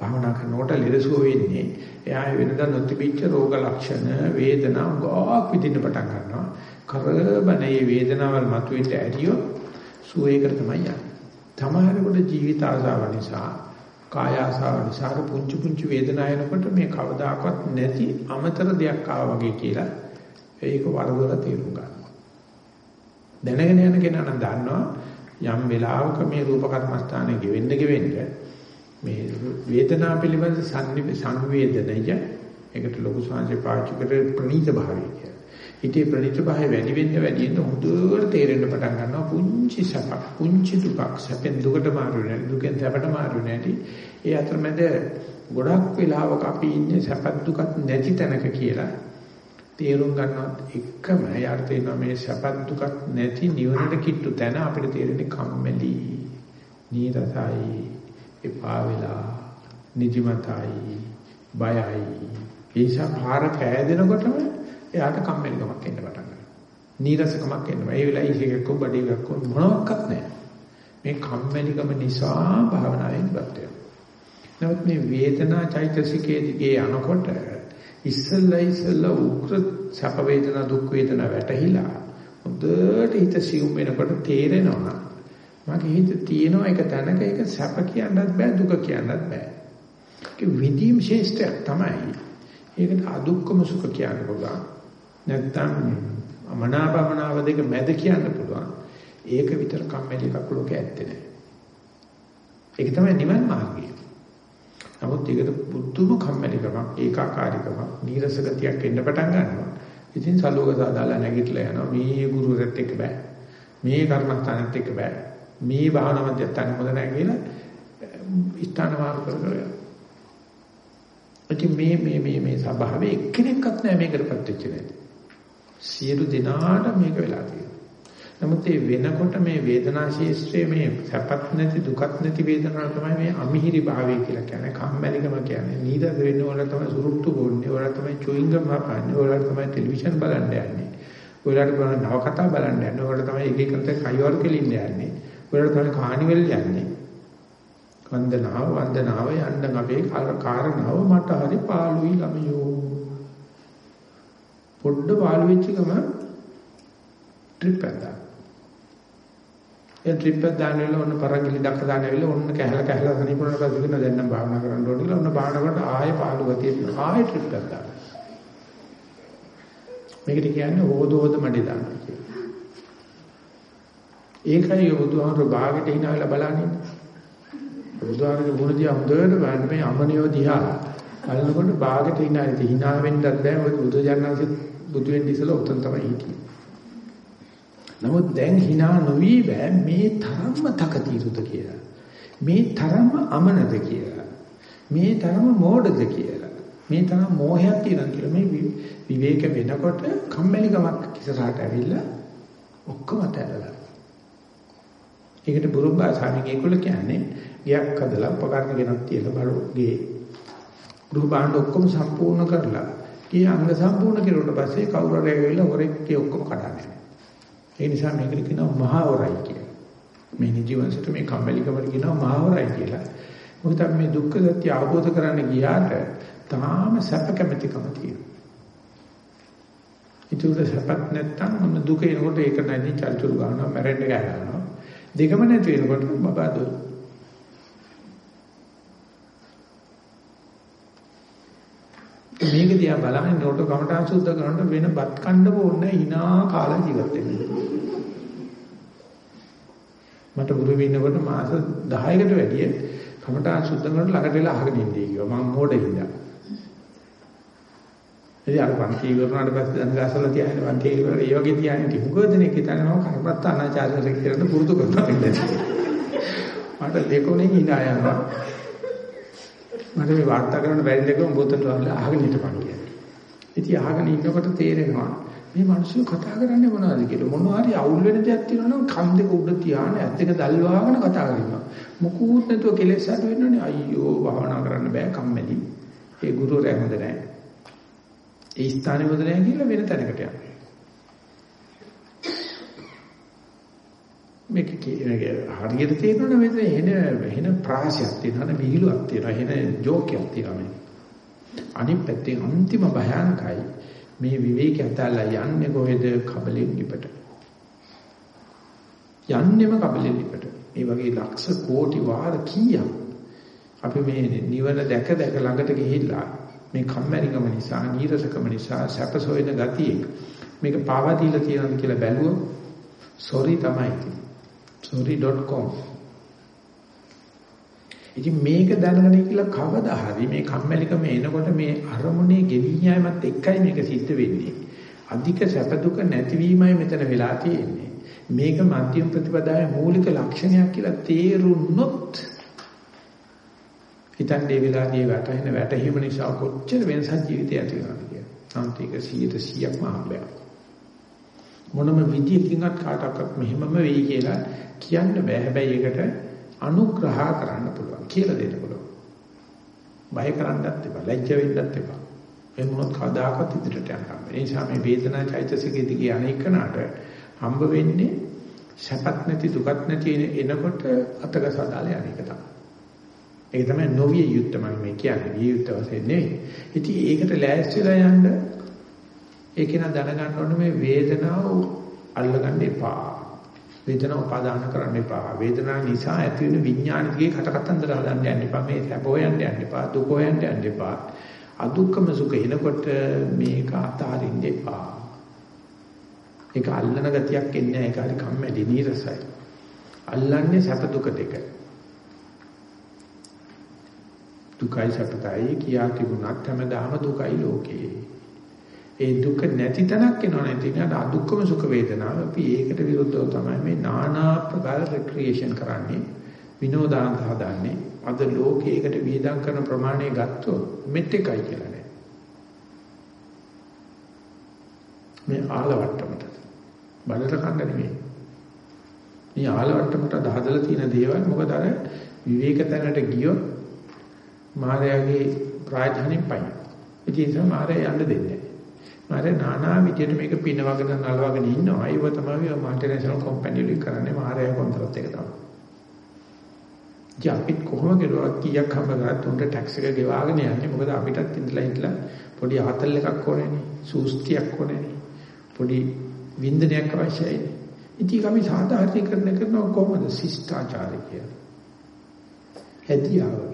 භාවනා කරනකොට ලෙඩසුව වෙන්නේ එයා වෙනදා නොතිබිච්ච රෝග ලක්ෂණ වේදනා ගොඩාක් විඳින්න පටන් ගන්නවා. කරබනේ වේදනාවල් මතුවෙන්න ඇරියොත් සුවේකට තමයි යන්නේ. තමහරකට ජීවිත ආසාව නිසා කාය ආසාව නිසා පුංචි පුංචි වේදනා එනකොට මේ කවදාකවත් නැති අමතර දෙයක් ආවා වගේ කියලා ඒක වරදොල තේරුම් ගන්නවා. දැනගෙන යන කෙනා නම් දන්නවා යම් වෙලාවක මේ රූප කර්මස්ථානයේ ගෙවෙන්න ගෙවෙන්න මේ වේදනාව පිළිබඳ සංවේදනය ඒකට ලොකු සංජය පාවිච්චි කරේ ප්‍රණීත භාවය කියලා. හිතේ ප්‍රණීත භාවය වැඩි වෙන්න වැඩි වෙන්න හොඳට තේරෙන්න පටන් ගන්නවා. පුංචි සපක් පුංචි දුකක්. සැපෙන් දුකට මාරු වෙන දුකෙන් සැපට මාරු නැටි ඒ අතරමැද ගොඩක් වෙලාවක අපි ඉන්නේ සැපත් දුකත් නැති තැනක කියලා තේරුම් ගන්නවත් එකම යාට තේරෙනවා මේ සැපත් දුකත් නැති නිවනට කිට්ටු තැන අපිට තේරෙන්නේ කම්මැලි නීරසයි එපා වෙලා නිදිමතයි බයයි. ඒසම හාර පෑදෙනකොටම එයාට කම්මැලිකමක් එන්න පටන් ගන්නවා. නීරසකමක් එන්න. ඒ වෙලාවේ ඉහිගක්ක බඩේගක්ක මොනවත් නැහැ. මේ කම්මැලිකම නිසා භාවනාවෙන් ඉවත් වෙනවා. නමුත් මේ වේදනා චෛතසිකයේ දිගේ යනකොට ඉස්සල්ලා ඉස්සල්ලා උග්‍ර සැප වේදනා දුක් වේදනා වැටහිලා හොඳට හිත සියුම් වෙනකොට තේරෙනවා මගේ හිත තියෙනවා එක තැනක ඒක සැප කියන්නත් බෑ දුක කියන්නත් බෑ. ඒක විදීම් ශේෂ්ඨයක් තමයි. ඒකට අදුක්කම සුඛ කියන්න පුළුවන්. නැත්තම් අමනාපමනාව දෙක මැද කියන්න පුළුවන්. ඒක විතර කම්මැලි එකක් ලෝකේ ඇත්තේ නැහැ. ඒක තමයි නිවන් මාර්ගය. නමුත් ඒකට බුද්ධම කම්මැලිකමක්, ඒකාකාරීකමක්, නීරස ගතියක් එන්න පටන් ගන්නවා. ඉතින් සලෝක සාදාලා නැගිටලා යනවා. මේ ගුරුවරයෙක් එක්ක බෑ. මේ කර්මස්ථානෙත් එක්ක බෑ. මේ භාවනා මධ්‍යස්ථානෙ හොඳ නැහැ කියලා ස්ථාන මාරු කර කර යනවා. ඉතින් මේ මේ මේ මේ ස්වභාවයේ එක්කෙනෙක්වත් නැහැ මේකටපත් වෙච්ච නැති. සියලු දෙනාට මේක වෙලා තියෙනවා. නමුත් මේ වෙනකොට මේ වේදනා ශේෂ්ත්‍රයේ මේ සැපත් නැති දුකත් නැති වේදනාව තමයි මේ අමිහිරි භාවය කියලා කියන්නේ. කම්මැලිකම කියන්නේ. නීද වෙන්න වල තමයි සුරුට්ටු බොන්නේ. වල තමයි චුයින්ගම් හපන්නේ. වල තමයි ටෙලිවිෂන් බලන්න යන්නේ. වලට තමයි නව කතා බලන්න යන්නේ. වල තමයි එක එකට කයිවර කෙලින්න යන්නේ. වල තමයි කානිවල් යන්නේ. වන්දනාව වන්දනාව යන්න අපේ කාරණාව මට හරි පාළුයි ළමයෝ පොඩ්ඩ පාළු වෙච්ච ගම ට්‍රිප් එකක් දාන්න. ඒ ට්‍රිප් එක දාන්න වෙලාව ඔන්න පරංගිලි දක්ක දාන්න වෙලාව ඔන්න කැහලා කැහලා සනීපුණා පස්සේ කියන දැන් නම් භාවනා කරන්න ඕනේ කියලා ඔන්න භාවනා කරලා ආයෙ පාළු ගතිය ආයෙ ට්‍රිප් එකක් දාන්න. මේකට කියන්නේ හොද හොද මඩේ දාන්න කියලා. ඒකයි බුදුහාමර භාගයට hinaවලා බලන්නේ. බුදුහාමරගේ මුණ දිහා හොඳට බලන්න මේ අමනියෝ දිහා බලනකොට භාගයට hinaයි hina වෙන්නත් බෑ මොකද බුදුජානනාංශ බුදු වෙන්න ඉස්සෙල්ලා උතන් තමයි හිටියේ. නමුත් දැන් hina නොවි බෑ මේ තරම්ම තකතිරුද කියලා. මේ තරම්ම අමනද කියලා. මේ තරම මෝඩද කියලා. මේ තරම් මෝහයක් තියෙනවා කියලා මේ විවේක වෙනකොට කම්මැලිකමක් ඉස්සරහට ඇවිල්ලා ඔක්කොම තැරලා. ඒකට බුරුම් භාෂාවෙන් ඒගොල්ලෝ කියන්නේ ගයක් හදලා උපකරණ ගෙනත් තියලා බලෝගේ ගෘහ භාණ්ඩ ඔක්කොම සම්පූර්ණ කරලා කී අංග සම්පූර්ණ කෙරුවට පස්සේ කවුරු හරි ඇවිල්ලා හොරෙක්ගේ ඔක්කොම කඩන්නේ. ඒ නිසා මේකට කියනවා මහා හොරයි කියලා. මේ නිජීවන්සට මේ කම්මැලිකමට කියනවා මහා හොරයි කියලා. මොකද මේ දුක්ඛ සත්‍ය අවබෝධ කරන්න ගියාට තාම සැප කැමැතිකම තියෙනවා. ඊට සැපත් නැත්තම් මොන දුක එනකොට ඒක නැති චල්චුරු ගන්නවා මැරෙන්න ගන්නවා. දෙකම නැති වෙනකොට බබා දුක්. මේක දිහා බලන්නේ නෝට කමටහන් සුද්ධ කරනකොට වෙන බත් කන්න ඕනේ hina කාලා ජීවත් වෙන්න. මට ගුරු වෙන්නකොට මාස 10කට වැඩිය කමටහන් සුද්ධ කරනකොට ළඟට වෙලා අහගෙන ඉන්නේ කිව්වා මම මොඩින්දා. ඉතින් අර පන්ති ඉවරනාට පස්සේ දැන් ගාසලා තියාගෙන පන්ති ඉවර ඒ වගේ තියාගෙන ඉති මොකද දෙනෙක් හිතන්නේ මම කරපත්ත අනාචාර්යවරු කියලා පුරුදු කරනවා ඉන්නේ. මට දෙකොනේ ඉඳා යනවා. මට මේ වාර්තා කරන්න බැරි දෙකම බොතට වහලා අහගෙන හිටපන් කියන්නේ. ඉතින් අහගෙන ඉන්නකොට තේරෙනවා මේ මිනිස්සු කතා කරන්නේ මොනවද කියලා. මොනවා හරි අවුල් වෙන දෙයක් තියෙනවා නම් කන් දෙක උඩ තියාගෙන ඇස් දෙක දල්වාගෙන කතා කරනවා. මොකුත් නැතුව කෙලෙස් අඩු වෙනවනේ අයියෝ භාවනා කරන්න බෑ කම්මැලි. ඒ ගුරුවරයා හොඳ නැහැ. ඒ ස්ථානෙ මොකද නැහැ කියලා වෙන තැනකට යනවා. මේක හරියට තේරෙනවනේ මෙතන එන එන ප්‍රාසයක් තියෙනවා මිහිලුවක් තියෙනවා එන ජෝකයක් තියෙනවා මේ. අනිත් පැත්තේ අන්තිම භයානකයි මේ විවේකයට ඇතලා යන්නේ කොහෙද කබලෙන් ඉපට. යන්නෙම කබලෙන් ඉපට. මේ වගේ ලක්ෂ කෝටි වාර කීයක් අපි මේ නිවන දැක දැක ළඟට ගිහිල්ලා මේ කම්මැලිකම නිසා, නීරසකම නිසා සැපසොයන ගතිය මේක පාවා දීලා තියෙනවද කියලා බැලුවොත් sorry තමයි. sorry.com ඉතින් මේක දැනගෙන කියලා කවදා හරි මේ කම්මැලිකම එනකොට මේ අරමුණේ ගෙවි යෑමත් එක්කයි මේක සිද්ධ වෙන්නේ. අධික සැප දුක නැතිවීමයි මෙතන වෙලා තියෙන්නේ. මේක මධ්‍යම ප්‍රතිපදාවේ මූලික ලක්ෂණයක් කියලා තේරුනොත් හිතන්නේ වෙලාදී වැටෙන වැටහීම නිසා කොච්චර වෙනසක් ජීවිතය ඇති වෙනවද කියලා. සම්පූර්ණ 100%ක්ම ආම්බයක්. මොනම විදියකින්වත් කාටවත් මෙහෙමම වෙයි කියලා කියන්න බෑ. හැබැයි ඒකට අනුග්‍රහ කරන්න පුළුවන් කියලා දෙන්න පුළුවන්. බය කරන්නත් එපා. ලැජ්ජ වෙන්නත් එපා. ඒ මොනොත් කදාකත් ඉදිරියට යන්න හම්බ. ඒ නිසා මේ වේදනා චෛතසිකයේ දිගේ අනේකනට හම්බ වෙන්නේ සැපත් නැති දුකත් නැති එනකොට අතගසදාලේ අනේක තමයි. ඒක තමයි නොවිය යුත්තේ මම මේ කියන්නේ. විය යුත්තේ වශයෙන් නෙවෙයි. ඉතින් ඒකට ලෑස්තිලා යන්න ඒක න දැනගන්න ඕනේ මේ වේදනාව අල්ලගන්න එපා. වේදනාව උපාදාන කරන්න එපා. වේදනාව නිසා ඇති වෙන විඥානිකේ කටකතන්දර හදන්න යන්න එපා. මේ සැප හොයන්න යන්න එපා. දුක හොයන්න යන්න එපා. අදුක්කම සුඛ එනකොට මේක අතාරින්න එපා. ඒක අල්ලන ගතියක් එන්නේ නැහැ. ඒක හරි කම්මැලි නීරසයි. අල්ලන්නේ සැප දුක දෙක. දුකයි සැපතයි කියා තිබුණත් හැමදාම දුකයි ලෝකේ. ඒ දුක නැති තැනක් එනවා නැති නේද අදුක්කම සුඛ වේදනාව අපි ඒකට විරුද්ධව තමයි මේ নানা ප්‍රකාර රික්‍රියේෂන් කරන්නේ විනෝදාන්ත හදන්නේ. අද ලෝකයකට වියදම් කරන ප්‍රමාණය ගත්තොත් මෙත් එකයි කියලා නෑ. මේ ආලවට්ටමට. බලට කන්න නෙමෙයි. මේ ආලවට්ටමට හදලා තියෙන දේවල් මොකද අර විවේක තැනට ගියොත් මායාවේ ප්‍රායධනෙන් පයින්. ඉතින් ඒ මායාව යන්න දෙන්නේ. නැහැ. මායාව නානා විදියට මේක පිනවගෙන නලවගෙන ඉන්නවා. ඒව තමයි මල්ටිනේෂනල් කම්පැනි වලින් කරන්නේ මායාව කොන්ත්‍රාත් එක තමයි. ජාපිට කොහොම ගෙලුවක් කීයක් හම්බ කරත් උන්ට ටැක්ස් එක ගෙවාගෙන යන්නේ. මොකද අපිටත් ඉඳලා ඉඳලා පොඩි ආතල් එකක් ඕනේනේ. සූස්තියක් ඕනේනේ. පොඩි වින්දනයක් අවශ්‍යයි. ඉතින් අපි සාධාරණීකරණය කරනවා කොහොමද? ශිෂ්ටාචාරය කියලා. හැදියාව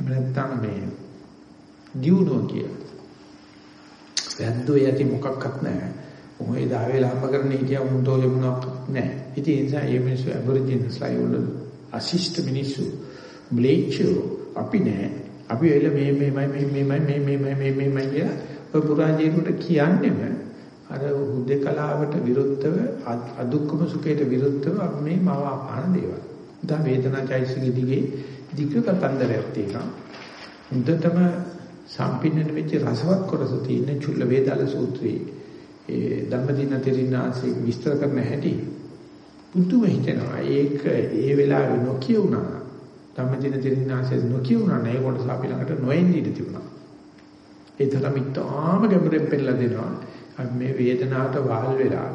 එහෙම නැත්නම් මේ දියුණුව කියලා. වැද්දෝ යටි මොකක්වත් නැහැ. මොහේ දාවේ ලාම්බ කරන හිටියා උන්තෝ යමුනක් නැහැ. ඉතින් ඒ නිසා මේ මිනිස්සු ඇබරිජින්ස්ලා වල අසිස්ට් මිනිස්සු බ්ලේචෝ අපි නෑ. අපි වෙල මේ මේමයි මේ මේමයි මේ මේමයි මේ මේමයි කියලා ඔය පුරාජීරුට කියන්නේම අර හුදේකලාවට විරුද්ධව අදුක්කම සුඛයට විරුද්ධව අපි මේ මව අපාන දේවල්. දැන් වේදනා චෛසික දිගේ දිග කතන්දරයක් තියෙනවා. හොඳටම සම්පින්නන වෙච්ච රසවත් කොටස තියෙන චුල්ල වේදාල සූත්‍රයේ ඒ ධම්මදින තෙරින්නාසේ විස්තර කරන හැටි පුදුම හිතෙනවා. ඒක ඒ වෙලාවේ නොකිය වුණා. ධම්මදින තෙරින්නාසේ නොකිය වුණා නේ කොටස අපි ළඟට නොඑන්නේ ඉඳී තිබුණා. ඒ තරම් ඉතාම ගැඹුරෙන් පෙන්නලා දෙනවා. අපි මේ වේදනාවට වහල් වෙලා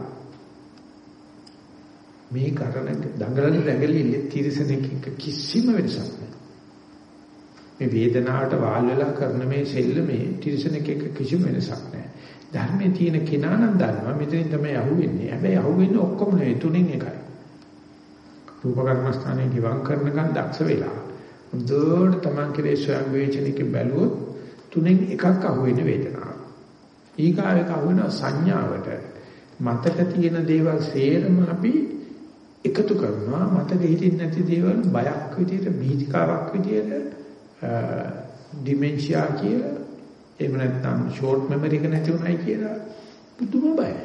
මේ කරන දඟලන රැඟලිලි තිරසනෙක කිසිම වෙනසක් නැහැ. මේ වේදනාවට වාල් වෙලා කරන මේ සෙල්ලමේ තිරසනෙක් එක කිසිම වෙනසක් නැහැ. ධර්මයේ තියෙන කෙනා නම් දන්නවා මෙතනින් තමයි අහුවෙන්නේ. හැබැයි අහුවෙන්නේ ඔක්කොම නෙවෙයි තුනෙන් එකයි. රූප කර්මස්ථානයේ ගිවං කරනකන් දක්ෂ වෙලා. දුරට Taman කෙරේ ස්වයං වේචනික බැලුවොත් තුනෙන් එකක් අහුවෙන වේදනාව. ඊගාව එක අහුවෙන සංඥාවට මතක තියෙන දේවල් සේරම අපි එකතු කරනවා මතක හිටින් නැති දේවල් බයක් විදියට බීතිකාවක් විදියට ඩිමෙන්ෂියා කියලා එහෙම නැත්නම් ෂෝට් මෙමරි එක නැති උනායි කියලා පුදුම බයයි.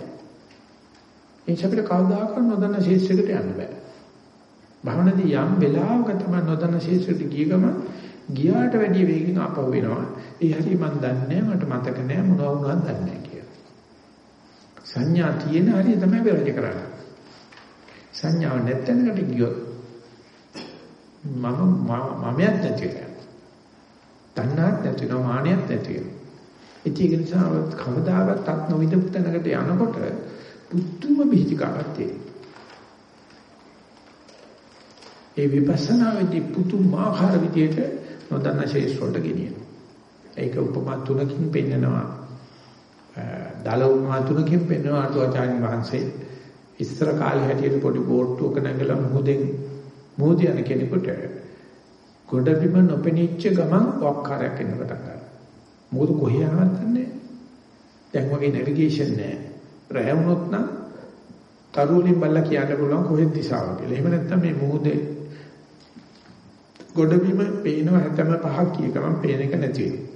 ඒ අපිට කවදාකවත් නොදන්න ශීර්ෂයකට යන්න බෑ. භවනදී යම් වෙලාවක තමයි නොදන්න ශීර්ෂයට ගිය ගමන් ගියාට වැඩිය වේගෙන් ආපහු වෙනවා. ඒ හැටි මම දන්නේ මට මතක නෑ මොනවා වුණාද දන්නේ නෑ කියලා. සංඥා තියෙන හරිය තමයි වෙරළි කරන්නේ. සංඥාව නැත්නම්කට ගියොත් මම මමයක් නැති වෙනවා. තණ්හාවක් නැති වෙනවා මානයක් නැති වෙනවා. ඒක නිසා කවදාවත් අත් නොවිදපු තැනකට යනකොට පුදුම බිහිතිකාවක් තියෙනවා. ඒ විපස්සනා වෙදී පුදුමාකාර විදියට නොදන්න ශේෂ වලට ගෙනියනවා. ඒක උපමා තුනකින් පෙන්නනවා. දල උපමා තුනකින් පෙන්නනවා අටුවාචාර්ය වහන්සේ ඉස්සර කාලේ හැටියට පොඩි බෝට්ටුවක නැගලා මුහුදෙන් මුහුද යන කෙනෙකුට ගොඩබිම නොපෙනිච්ච ගමන් වක්කාරයක් එන්න පටන් ගන්නවා. මොකද කොහේ යනවද දන්නේ දැන් වගේ නැවිගේෂන් නැහැ. රැය වුණොත් නම් තරුවලින් බල්ලා කියන්න පුළුවන් කොහෙද දිශාව කියලා. එහෙම නැත්නම් මේ මුහුදේ ගොඩබිම පේනව හැතැම්ම පහක් කිය ගමන් පේන එක නැති වෙනවා.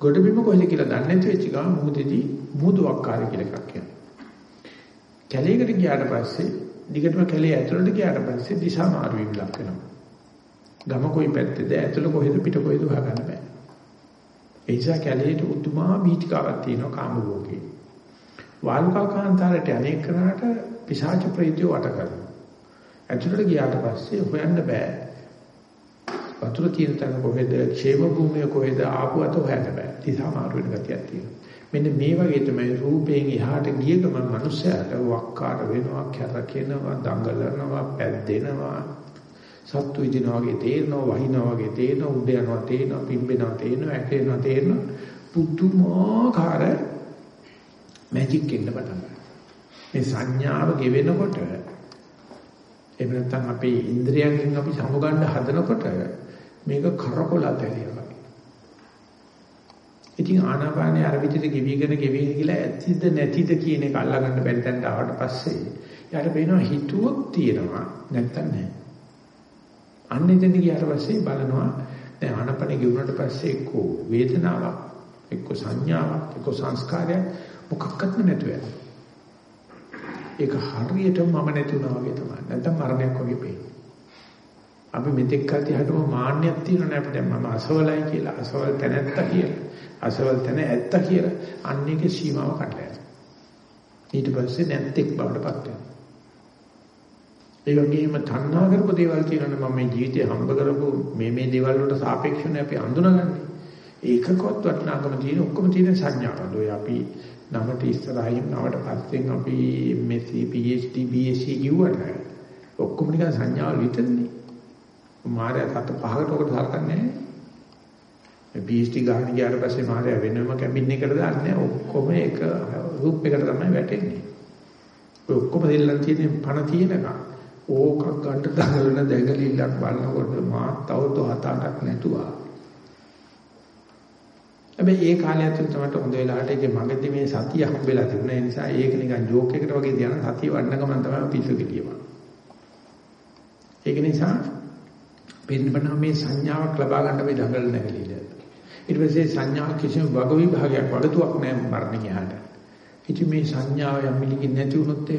ගොඩබිම කොහෙද කියලා දන්නේ නැති වෙච්ච ගමන් මුහුදේදී මුහුදු වක්කාරය කියලා එකක් කියනවා. කැලේකට ගියාට පස්සේ දිගටම කැලේ ඇතුළට ගියාට පස්සේ දිශා මාරු වීම ලක් වෙනවා. ගම කොයි පැත්තේද ඇතුළ කොහෙද පිට කොහෙද හොයාගන්න බෑ. ඒ නිසා කැලේට උතුමා බීතිකාවක් තියෙනවා කාමභෝගේ. වාල්කා කාන්තාරයට අනේක කරාට පිසාච ප්‍රේතය වට කරනවා. ඇතුළට ගියාට පස්සේ හොයන්න බෑ. වතුර තියෙන තැන කොහෙද, ക്ഷേම භූමිය කොහෙද ආපුවත හොයන්න බෑ. දිශා මාරු වෙන ගතියක් තියෙනවා. මෙන්න මේ වගේ තමයි රූපයෙන් එහාට ගිය ගමන් මනුස්සයාට වක්කාර වෙනවා, කැරකෙනවා, දඟලනවා, පැද්දෙනවා. සත්තු විදිනා වගේ තේරෙනවා, වහිනා වගේ තේරෙනවා, උඩ යනවා තේරෙනවා, පිම්බෙනවා තේරෙනවා, ඇකෙනවා තේරෙනවා. පුදුමාකාර මැජික් එන්න පටන් ගන්නවා. මේ සංඥාව ගෙවෙනකොට එහෙම නැත්නම් අපේ ඉන්ද්‍රියයන්ගෙන් අපි සමුගන්න හදනකොට මේක කරකොල ඇතරියා වගේ. ඉතින් ආනාපානේ අර විදිහට ගෙවිගෙන ගෙවිගෙන කියලා ඇතිද නැතිද කියන එක අල්ලගන්න බැරි තැනට ආවට පස්සේ යාට පේනවා හිතුවොත් තියෙනවා නැත්නම් නැහැ. අන්න එතන ගියාට පස්සේ බලනවා දැන් ආනාපානේ ගෙවුනට පස්සේ එක්ක වේදනාවක් එක්ක සංඥාවක් එක්ක සංස්කාරයක් මොකක්වත්ම නැතුව යනවා. ඒක හරියටම මම නැති වුණා වගේ තමයි. නැත්නම් මරණයක් වගේ පේනවා. අපි මෙතෙක් කල් තියහටම මාන්නයක් තියෙනවා නේ අපිට මම අසවලයි කියලා අසවල් තැනැත්ත කියලා. අසවල් තැන ඇත්ත කියලා. අන්න ඒකේ සීමාව කඩලා යනවා. ඊට පස්සේ නැත්තෙක් බවට පත් වෙනවා. ඒ වගේම තණ්හා කරපු දේවල් තියෙනවනේ මම මේ ජීවිතේ හම්බ කරපු මේ මේ දේවල් වලට සාපේක්ෂව අපි අඳුනගන්නේ. ඒකකවත් වටිනාකම තියෙන ඔක්කොම තියෙන සංඥාවල්. ඔය අපි නමට ඉස්සරහින් නවට පස්සෙන් අපි MSc PhD BSc කිව්වට ඔක්කොම නිකන් සංඥාවල් විතරනේ. මාරය තත් පහකට ඔකට සලකන්නේ නැහැ. මේ PhD ගන්න ගියාට පස්සේ මාරය වෙනම කැබින් එකකට දාන්නේ ඔක්කොම එක රූප් එකට තමයි වැටෙන්නේ. ඔය ඔක්කොම දෙල්ලන් තියෙන පණ තියෙනකම් ඕකක් ගන්න දඟලන දැඟලිල්ලක් බලනකොට මාත් අවුරුදු 7-8ක් නැතුවා. හැබැයි ඒ කාලය ඇතුළත තමයි හොඳ වෙලාවට ඒකේ මගදී මේ සතිය හම්බෙලා තිබුණා. ඒ නිසා ඒක නිකන් ජෝක් එකකට වගේ තියන සතිය වඩන ගමන් තමයි පිස්සු කෙලියම. ඒක නිසා පින්නපණ මේ සංඥාවක් ලබා ගන්න මේ දඟල නැගලිද. ඊට පස්සේ සංඥා කිසිම වග විභාගයක් වගතුවක් නැහැ මරණය යහට. ඉතින් මේ සංඥාව යම් මිලකින් නැති වුණොත්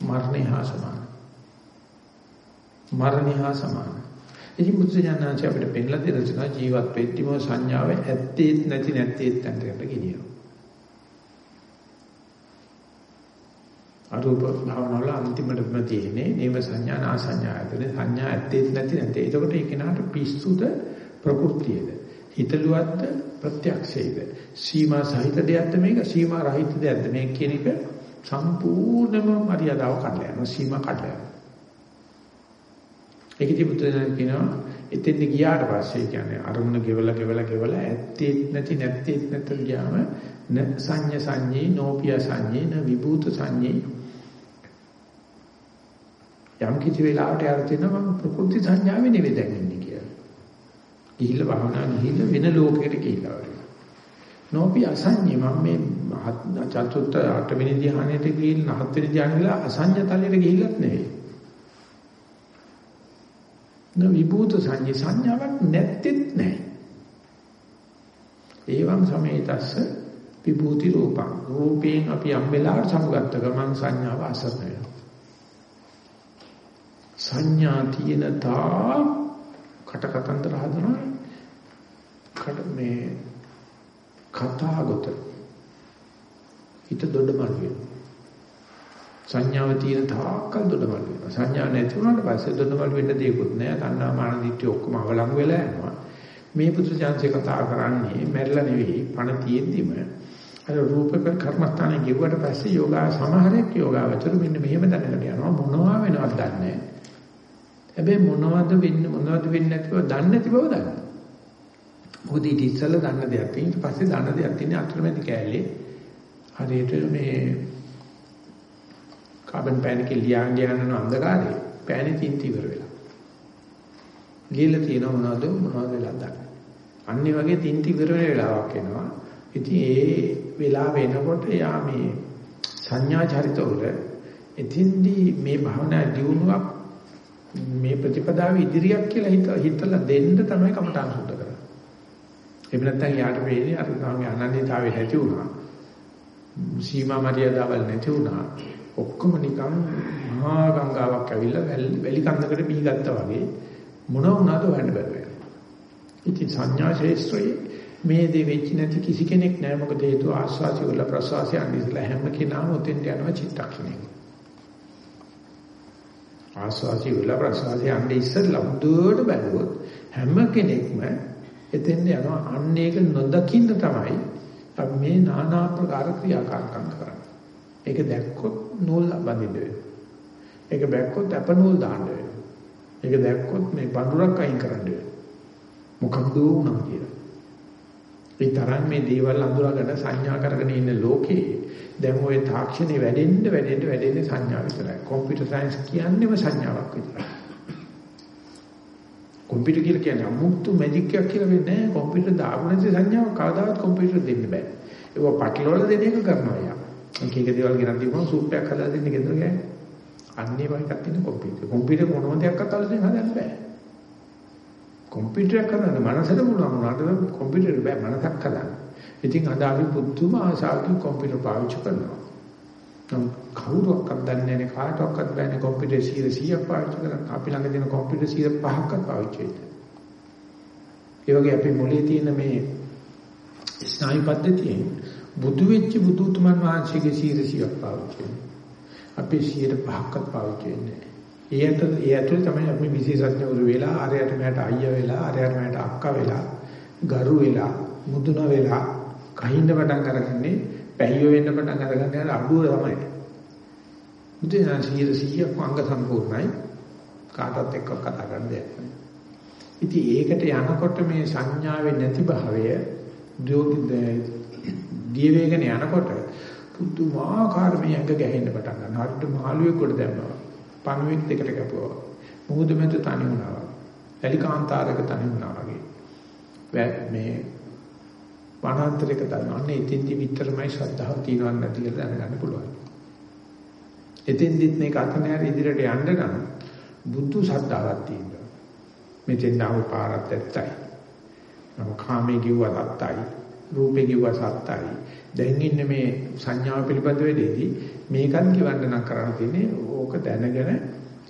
මරණය හා සමානයි. මරණය හා සමානයි. ඉතින් බුදුසසුනාංශ අපිට පෙන්ලා දෙන තුන ජීවත් වෙද්දිම සංඥාව ඇත්තේත් නැති නැත්තේත් තැනකට ගෙනියනවා. අරූප භාවනාවල අන්තිමටම තියෙන්නේ නේව සංඥා නා සංඥා ඇතුලේ සංඥා ඇත්තේත් නැති නැත්තේ. ඒකට ඒ කෙනාට පිස්සුද ප්‍රകൃතියද හිතලුවත්ද ප්‍රත්‍යක්ෂයේද සීමා සහිත දෙයක්ද මේක සීමා රහිත දෙයක්ද මේක කියන එක සම්පූර්ණම මරියාදාව කඩලා යනවා සීමා කඩලා යනවා ඒකදී බුදුදහම කියනවා එතෙන්ද ගියාට පස්සේ කියන්නේ අරමුණ ගෙවලා ගෙවලා ගෙවලා ඇත්තේ නැති නැත්තේ නැත්නම් ගියාම න සංඤ සංඤේ නෝපිය සංඤේ න විභූත සංඤේ යම් කිසි වෙලාවට යාර තියෙනවා මම ප්‍රකෘති සංඥාවේ නෙවෙයි දැන් ඉන්නේ කියලා. ගිහිල්ලා භාවනා ගිහිල්ලා වෙන ලෝකයකට ගිහිල්ලා වගේ. නෝපි අසඤ්ඤේ මම මේ චතුර්ථ අටවෙනි ධ්‍යානෙට ගිහිල්ලා හත්වෙනි ධ්‍යානෙට අසඤ්ඤ තලයට ගිහිල්ලත් නෙවෙයි. න විභූත සංඥා සංඥාවක් නැත්තේත් නැහැ. ඒවම් සමේතස්ස විභූති රූපං රූපයෙන් අපි යම් වෙලාවට සමුගත්ත ගමන් සංඥාව අසරණ වෙනවා. සංඥා තියෙන තා කටකතන්දර හදනවා. කඩ මේ කතාගත හිත දොඩමල් වෙනවා. සංඥාව තියෙන තාක්කල් දොඩමල් වෙනවා. සංඥා නැති වුණාට පස්සේ දොඩමල් වෙන්න දෙයක්වත් නැහැ. තණ්හා මාන දිට්ඨිය ඔක්කොම අවලංගු වෙලා යනවා. මේ පුදුජාන්සේ කතා කරන්නේ මැරිලා නෙවෙයි පණ තියෙද්දිම අර රූපක කර්මස්ථානේ ගෙවුවට පස්සේ යෝගා සමහරෙක් යෝගාවචර මෙන්න මෙහෙම දැනගෙන යනවා මොනවා වෙනවද දන්නේ හැබැයි මොනවද වෙන්නේ මොනවද වෙන්නේ නැතිව දන්නේ නැති බව දන්නවා. මොකද ඊට ඉස්සෙල්ලා දන්න දෙයක් තියෙන ඊට පස්සේ දන්න දෙයක් තියෙන අතරමැදි කෑල්ලේ හරියට මේ කාබන් පෑන් එකේ ලියන් යන අන්ධකාරයේ පෑනේ තින්ති ඉවර වෙලා. ලියලා තියෙන මොනවද මොනවද වෙලා දන්නේ. අන්නේ වගේ තින්ති ඉවර වෙන වෙලාවක් එනවා. ඉතින් ඒ වෙලාව එනකොට යා මේ සංඥා චරිතවල එතින්දී මේ භවනා දියුණුවක් මේ ප්‍රතිපදාව ඉදිරියක් කියලා හිත හිතලා දෙන්න තමයි කමටහන් සුද්ධ කරන්නේ. එහෙම නැත්නම් යාට වෙන්නේ අර තමයි අනන්‍යතාවය නැති වුණා. සීමා මරියාදාවල් නැති වුණා. ඔක්කොම නිකන් මහා ගංගාවක් ඇවිල්ලා වැලි කන්දකට බී ගත්තා වගේ මොන වුණාද හොයන්න බැහැ. ඉතින් සංඥා ශේෂ්ත්‍රයේ මේ දේ වෙච්ච නැති කිසි කෙනෙක් නැහැ මොකද හේතුව ආස්වාසි වල ප්‍රසවාසය අනිසලා හැම කෙනාම උතෙන් යනවා චිත්තක්ෂණයක. ආස්වාසි වල ප්‍රසවාසය අන්නේ ඉස්සෙල්ලා මුදුවට බැලුවොත් හැම කෙනෙක්ම එතෙන් යනවා අන්න ඒක නොදකින්න තමයි අපි මේ নানা ආකාර ක්‍රියාකාරකම් කරන්නේ. ඒක දැක්කොත් නූල් බඳින්න වෙනවා. ඒක දැක්කොත් අප නූල් දාන්න වෙනවා. ඒක දැක්කොත් මේ බඳුරක් අයින් කරන්න වෙනවා. මොකක්ද වුණා කියලා. ඒ තරම් මේ දේවල් අඳුරගෙන සංඥා කරගෙන ඉන්න ලෝකේ දැන් ওই තාක්ෂණේ වැඩෙන්න වැඩෙන්න වැඩෙන්න සංඥා විතරයි. කම්පියුටර් සයන්ස් කියන්නේම සංඥාවක් විතරයි. කම්පියුටර් කියලා කියන්නේ අමුතු මැජික් එකක් කියලා වෙන්නේ නැහැ. කම්පියුටර් දාපු නැති සංඥාවක් කවදාවත් කම්පියුටර් දෙන්න බෑ. ඒක පටලවල දෙන එක කරනවා යා. එක එක දේවල් ගෙනත් දීපුවම සූප් එකක් හදලා දෙන්න ගෙදර ගෑ. අන්නේ වගේ එකක් තියෙන කම්පියුටර්. කම්පියුටර් මොනම දෙයක් අතල්ලා දෙන්න හදන්න බෑ. කම්පියුටර් කරන්න මනසට පුළුවන් වුණාට කම්පියුටර් බෑ මනසක් හදන්න. ඉතින් අද අපි පුදුම ආසාවකින් කම්පියුටර් පාවිච්චි කරනවා. නම් කවුරක්වත් දන්නේ නැහැ කාටවත් බෑනේ කම්පියුටර් 100ක් පාවිච්චි කරන්න. අපි ළඟ තියෙන කම්පියුටර් 105ක් පාවිච්චි වෙන්න. ඒ වගේ අපි මොලේ තියෙන මේ ස්නායු පද්ධතියෙන් බුදු වෙච්ච බුදුතුමන් වහන්සේගේ 100ක් පාවිච්චි වෙනවා. අපි 105ක්වත් පාවිච්චි වෙන්නේ නැහැ. ඒ ඇතුළේ ඒ ඇතුළේ තමයි අපි විශේෂඥවරු වෙලා ආරයට මට අයියා වෙලා ආරයට මට අක්කා වෙලා ගරු වෙලා මුදුන වෙලා කහින්න පටන් අරගන්නේ පැහිය වෙන්න පටන් අරගන්නේ අර අඩුව තමයි. මුදේ 100ක් අංග සම්පූර්ණයි කාටවත් එක්ක කතා කරන්න දෙයක් නැහැ. ඉතින් ඒකට යනකොට මේ සංඥාවේ නැති භාවය දිය වේගන යනකොට පුදුමාකාර මේ ඇඟ ගැහෙන්න පටන් ගන්නවා. හරියට මාළුවෙක් කොට දැම්මා. පණුවෙක් දෙකට කැපුවා. මුහුද මැද තනි වුණා. එලිකාන්තාරයක තනි වුණා වගේ. මේ වනාන්තරයක දානවා. අන්න එතෙන්දි විතරමයි ශ්‍රද්ධාව තියෙනවද නැති කියලා දැනගන්න පුළුවන්. එතෙන්දිත් මේක අතනෑර ඉදිරියට යන්න නම් බුද්ධ ශ්‍රද්ධාවක් තියෙනවා. මෙතෙන් ආව පාරත් ඇත්තයි. නම කාමයේ කිව්වා සත්තයි. රූපේ කිව්වා සත්තයි. දැන් ඉන්නේ මේ සංඥාව පිළිබඳ වෙලෙදී මේකත් කිවන්න නම් කරන්න තියෙන්නේ ඕක දැනගෙන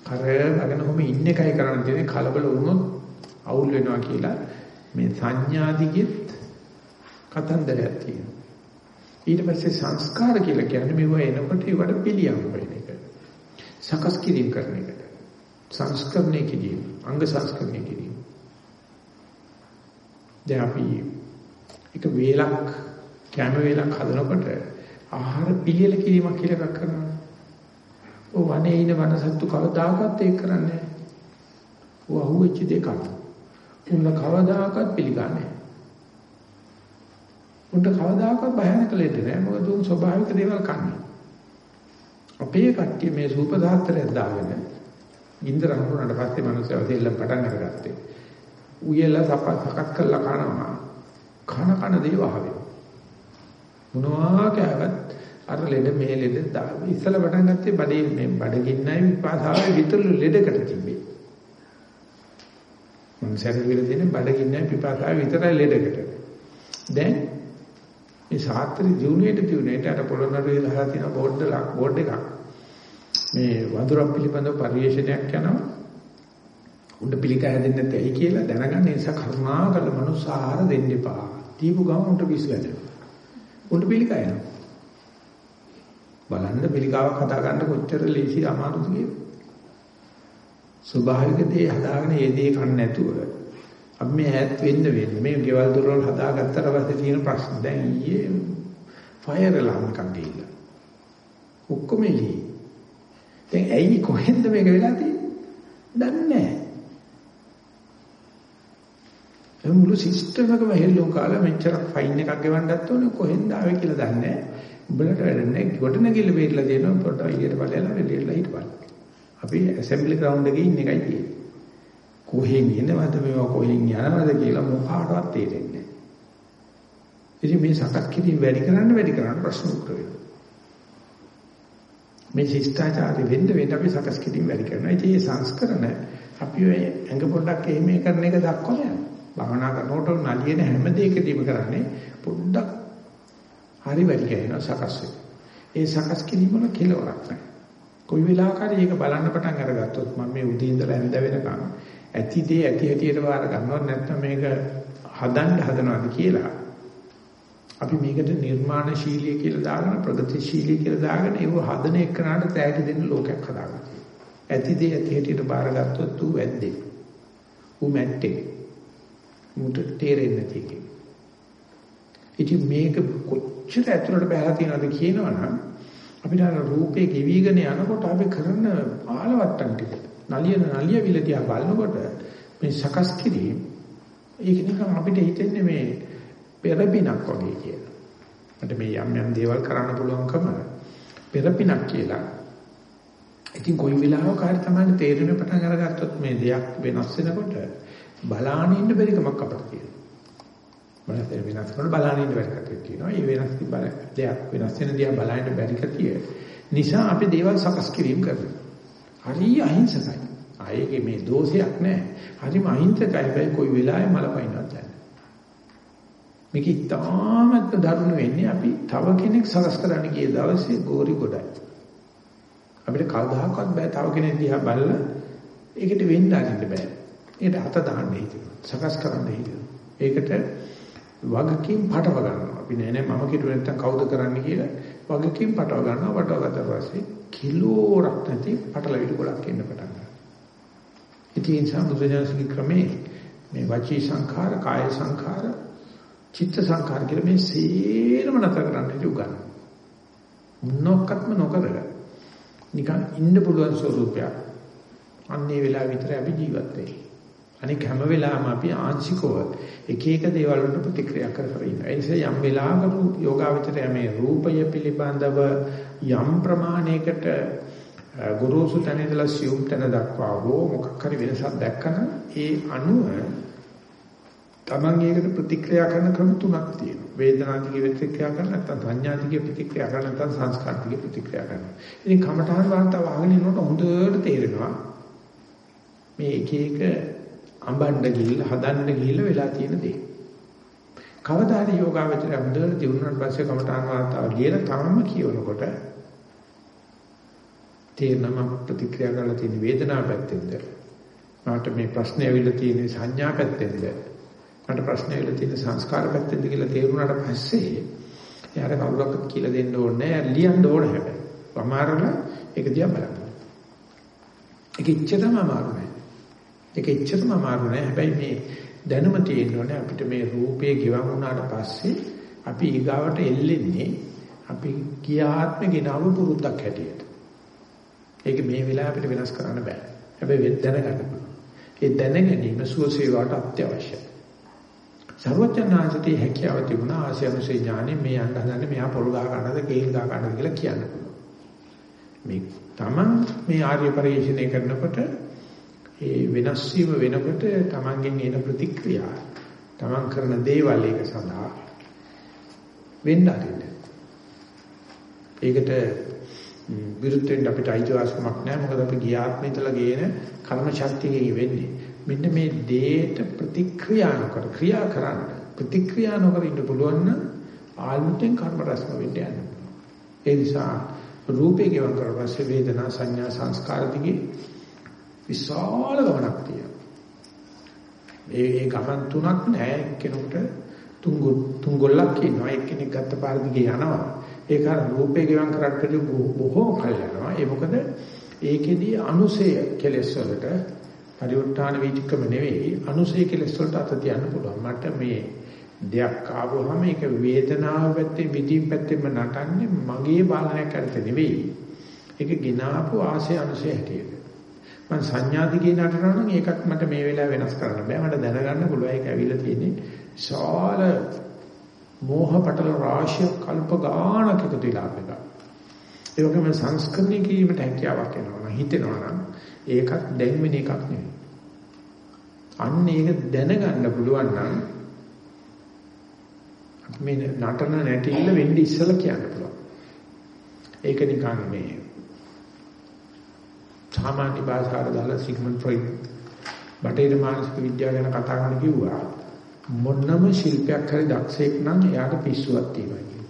කරගෙන ඔහොම ඉන්න එකයි කරන්න තියෙන්නේ කලබල වුණොත් අවුල් වෙනවා කියලා මේ සංඥාදිගෙත් කතන්දරයක් තියෙනවා. ඊට පස්සේ සංස්කාර කියලා කියන්නේ මෙව එනකොට ඒවට පිළියම් වෙන එක. සකස් කිරීම කරන එක. සංස්කරණය කිරීම, අංග සංස්කරණය කිරීම. දැන් අපි එක වේලක් කැම වේලක් හදනකොට ආහාර පිළියෙල කිරීමක් කියලා එකක් කරනවා. ඔය වනේ ඉන වනසත්තු කවදාකවත් ඒක කරන්නේ නැහැ. ඔය අහුවෙච්ච දෙකක්. උන්න කවදාකවත් පිළිගන්නේ නැහැ. උන්ට කවදාකවත් භයානක ලෙඩ නෑ මොකද උන් ස්වභාවික දේවල් කන්නේ. අපේ කට්ටිය මේ සූප සාත්‍රයක් දාගෙන ඉන්ද්‍ර හඳුනනට පස්සේ මිනිස්සු දෙල්ල පටන් අරගත්තේ. උයලා සපක් කරලා කනවා. කන කන දේ වහවේ. මොනවා කෑවත් අර ලෙඩ මේ ලෙඩ ඉස්සල පටන් ගත්තේ බඩේ මේ බඩගින්නයි විපාසාවේ විතර ලෙඩකට තිබේ. මම සැරවිල දෙන්නේ බඩගින්නයි විපාසාවේ විතරයි ලෙඩකට. දැන් මේ ශාස්ත්‍රීය ජීවණයට තියුණේට අර පොළොන්නරුවේ දාලා තියෙන බෝඩ් එකක් බෝඩ් එකක් මේ වඳුරක් පිළිබඳව පරිශ්‍රණයක් යනවා උඩ පිළිකා හැදෙන්නේ නැත්te ඇයි කියලා දැනගන්න නිසා කරුණාකර මනුස්ස ආහාර දෙන්න එපා. දීපු ගමන් උන්ට පිස්සු වැදෙනවා. උන්ට පිළිකා එනවා. බලන්න පිළිකාවක් හදා ගන්න කොච්චර ලේසි අමාරුද කියලා. ස්වභාවික දේ හදාගෙන ඒ දේ කන්න නැතුව අපි මේ ඈත් වෙන්න වෙන්නේ. මේ ගෙවල් දොරවල් හදාගත්තට පස්සේ තියෙන ප්‍රශ්න. දැන් ඊයේ ෆයර් අලාර්ම් එකක් ගිහිල්ලා. ඔක්කොම එළියේ. දැන් ඇයි කොහෙන්ද මේක වෙලා තියෙන්නේ? දන්නේ නැහැ. ඒ මුළු සිස්ටම් එකම හෙල්ලුම් කාලා මෙච්චර ෆයින් එකක් ගෙවන්නත් ඕනේ. කොහෙන්ද ආවේ කියලා දන්නේ නැහැ. උඹලට වැඩ නැහැ. ගොඩනැගිල්ල බේරලා දෙනවා පොඩ්ඩක් එළියට බලලා එළියට හිටපන්. අපි ඇසෙම්බලි ග්‍රවුන්ඩ් එකේ ඉන්න එකයි තියෙන්නේ. කොහෙන් එනවද මේවා කොහෙන් යනවද කියලා මොකාටවත් තේරෙන්නේ නැහැ. ඉතින් මේ සකස් කිරීම වැඩි කරන්න වැඩි කරන්න ප්‍රශ්න උත්තර වෙනවා. මේ ශිෂ්ටාචාරය වෙන්න වෙන්න අපි සකස් කිරීම වැඩි කරනවා. ඉතින් මේ සංස්කරණ අපි ඔය ඇඟ පොඩ්ඩක් එහෙම කරන එක දක්වන යනවා. භවනා කරනකොට නලියන හැම දෙයකදීම කරන්නේ පොඩ්ඩක් හරි වැඩි කරනවා සකස් ඒ සකස් කිරීම වල කෙලවරක් නැහැ. කොයි වෙලාවකරි ඒක බලන්න පටන් අරගත්තොත් මම මේ උදේ ඉඳලා ඇඳ වෙනකම් ඇති දේ ඇති හැටියට වාර ගන්නවත් නැත්නම් මේක හදන්න හදනවාද කියලා අපි මේකට නිර්මාණශීලී කියලා දාගෙන ප්‍රගතිශීලී කියලා දාගෙන ඒව හදන එකනට තෑගි දෙන්න ලෝකයක් හදාගන්නවා. ඇති දේ ඇති හැටියට බාරගත්තොත් ඌ වැද්දේ. ඌ මැට්ටේ. ඌට තේරෙන්නේ නැති එකේ. ඉතින් මේක කොච්චර ඇතුළට බහලා තියෙනවද කියනවනම් අපිට අර රූපේ ගෙවිගෙන යනකොට අපි කරන ආලවට්ටම් ටික නලියන නලිය විල දිහා බලනකොට මේ සකස් කිරීම ඒක නිකන් අපිට හිතෙන්නේ මේ පෙරපිනක් වගේ කියලා. මට මේ යම් යම් දේවල් කරන්න පුළුවන්කම පෙරපිනක් කියලා. ඉතින් කොයි වෙලාවක හරි තමයි තේරෙන පටන් අරගත්තොත් මේ දෙයක් වෙනස් වෙනකොට බලාගෙන ඉන්න බැරි කමක් අපිට තියෙනවා. බලන්න වෙනස් කරන බලාගෙන ඉන්න බැරි කතියක් තියෙනවා. මේ වෙනස් බල දෙයක් වෙනස් වෙන දිහා බලාගෙන බැරි කතිය නිසා අපි දේවල් සකස් කිරීම කරනවා. හරි අහිංසකයි. ආයේ මේ දෝෂයක් නැහැ. හරිම අහිංසකයි. හැබැයි කොයි වෙලාවෙ මලපයින්වත් නැහැ. මේක ඉතාමත් දරුණු වෙන්නේ අපි තව කෙනෙක් සකස් කරන්න ගිය දවසේ ගෝරි ගොඩයි. අපිට කවදාකවත් බෑ තව කෙනෙක් දිහා බලලා ඒකට වෙන්න අරින්න බෑ. ඒකට හත දාන්න හිතෙනවා. සකස් කරන්න හිතෙනවා. ඒකට වගකීම් පටව ගන්නවා. අපි නෑ නෑ මම කිව්ව නැත්තම් කවුද කරන්න කියලා වගකීම් පටව ගන්නවා. පටව ගත්තා පස්සේ කිලෝරක් නැති පටලවිලි ගොඩක් එන්න පටන් ගන්නවා. ඉතින් ඒ නිසා බුදුජානකගේ ක්‍රමේ මේ වචී සංඛාර, කාය සංඛාර, චිත්ත සංඛාර කියලා මේ සේරම නැතර කරන්න උගන්වනවා. මොනක්වත්ම නොකර නිකන් ඉන්න පුළුවන් ස්වරූපයක්. අන්නේ වෙලාව විතර අපි ජීවත් වෙන්නේ. අනික හැම වෙලාවෙම අපි ආංශිකව එක එක දේවල් වලට ප්‍රතික්‍රියා කර කර ඉන්නවා. ඒ නිසා යම් වෙලාවක යෝගාවචරය මේ රූපය පිළිබඳව යම් ප්‍රමාණයකට ගුරුසු තැන ඉඳලා සියුම් තැන දක්වා හෝ මොකක් හරි වෙනසක් දැක්කම ඒ අනුව Taman ඒකට ප්‍රතික්‍රියා කරන ක්‍රම තුනක් තියෙනවා. වේදනාතික ප්‍රතික්‍රියා කරන නැත්නම් සංඥාතික ප්‍රතික්‍රියා කරන නැත්නම් සංස්කාරතික ප්‍රතික්‍රියා කරනවා. ඉතින් කමඨහන් වාර්තාව අහගෙන ඉන්නකොට හොඳට තේරෙනවා මේ එක එක අඹන්න ගිහිල්ලා හදන්න ගිහිල්ලා වෙලා තියෙන දේ. කවදා හරි යෝගාවචරය හොඳට දිනුනාට පස්සේ කමඨහන් වාර්තාව ලියලා තාම කියවනකොට තේරෙනම ප්‍රතික්‍රියා කරලා තියෙන වේදනාව පැත්තෙන්ද? මට මේ ප්‍රශ්නේ ඇවිල්ලා තියෙන සංඥා පැත්තෙන්ද? මට ප්‍රශ්නේ ඇවිල්ලා තියෙන සංස්කාර පැත්තෙන්ද කියලා තේරුණාට පස්සේ එයාට කවුරක්වත් කියලා දෙන්න ඕනේ නැහැ. ලියන්න ඕනේ හැබැයි. වමාරලා ඒක දිහා බලන්න. ඒක ඉච්ඡතම අමාරු නෑ ඒක ඉච්ඡතම අමාරු නෑ හැබැයි මේ දැනුම තියෙන්න ඕනේ අපිට මේ රූපේ ගිවන් වුණාට පස්සේ අපි ඊගාවට එල්ලෙන්නේ අපි කියාත්ම ගෙනාවු පුරුද්දක් හැටියට ඒක මේ වෙලාව අපිට වෙනස් කරන්න බෑ. හැබැයි දැනගන්න පුළුවන්. ඒ දැන ගැනීම සුවසේවාවට අත්‍යවශ්‍යයි. සර්වඥාන්සේට හැකියාව තිබුණා ආසියනුසේ ඥානෙ මේ යන්න හදන්නේ මෙහා පොල් ගහ ගන්නද කේල් ගහ ගන්නද කියලා කියන්න පුළුවන්. මේ Taman මේ ආර්ය පරිශ්‍රණය කරනකොට ඒ වෙනස් වීම වෙනකොට Tamanගෙන් එන ප්‍රතික්‍රියා Taman කරන දේවල් ඒක සඳහා වෙන්න ආරින්න. ඒකට විරුද්ධ වෙන්න අපිට අයිතිවාසිකමක් නැහැ. මොකද අපි ගියාත්මය ඉතලා ගේන කර්ම ශක්තියකින් වෙන්නේ. මෙන්න මේ දේට ප්‍රතික්‍රියා නොකර ක්‍රියා කරන්න ප්‍රතික්‍රියා නොකර ඉන්න පුළුවන් නම් ආල්මුතෙන් කර්ම රසම වෙන්න යන්න ඒ නිසා රූපේ ගෙවන් කරලා පස්සේ වේදනා සංඥා සංස්කාර දිගේ විශාල ගමනක් තියෙනවා ඒ ඒ ගමන් තුනක් නෑ කෙනෙකුට තුන් තුන් ගොල්ලක් ඉන්නවා එක්කෙනෙක් ගත්ත පාර දිගේ යනවා ඒක අර රූපේ ගෙවම් කරත් බොහෝ කල් යනවා. ඒ මොකද ඒකෙදී අනුසය කෙලෙස් වලට පරිඋත්ථාන වීතිකම නෙවෙයි අනුසය කෙලෙස් වලට අත තියන්න පුළුවන්. මට මේ දෙයක් ආවොහම ඒක වේදනාව පැත්තේ විදීම් පැත්තෙම නටන්නේ මගේ බාලනයක් කරත නෙවෙයි. ඒක ගినాපු ආසය අනුසය හැටියට. මම සංඥාදිගේ නටනවා නම් ඒකත් මට මේ වෙලාව වෙනස් කරන්න බෑ. මට දැනගන්න පුළුවන් ඒක ඇවිල්ලා තියෙන්නේ විශාල මෝහ පටල රාශිය කල්ප ගානක එකතු වෙලා අපේක. ඒ වගේම සංස්කරණය කිරීමට හැකියාවක් එනවා හිතෙනවා නම් ඒකත් දැන් වෙන එකක් නෙවෙයි. අන්න ඒක දැනගන්න පුළුවන් නම් මේ නටන නැටිල්ල වෙන්නේ ඉස්සලා කියන්න පුළුවන්. ඒක නිකන් මේ සාමාන්‍ය භාෂාවට දාලා සිග්මන්ඩ් ෆ්‍රොයිඩ් බටහිර මානසික විද්‍යාව ගැන කතා කරන කිව්වා මොනම ශිල්පයක් හරි දක්ෂයෙක් නම් එයාට පිස්සුවක් තියෙනවා කියන්නේ.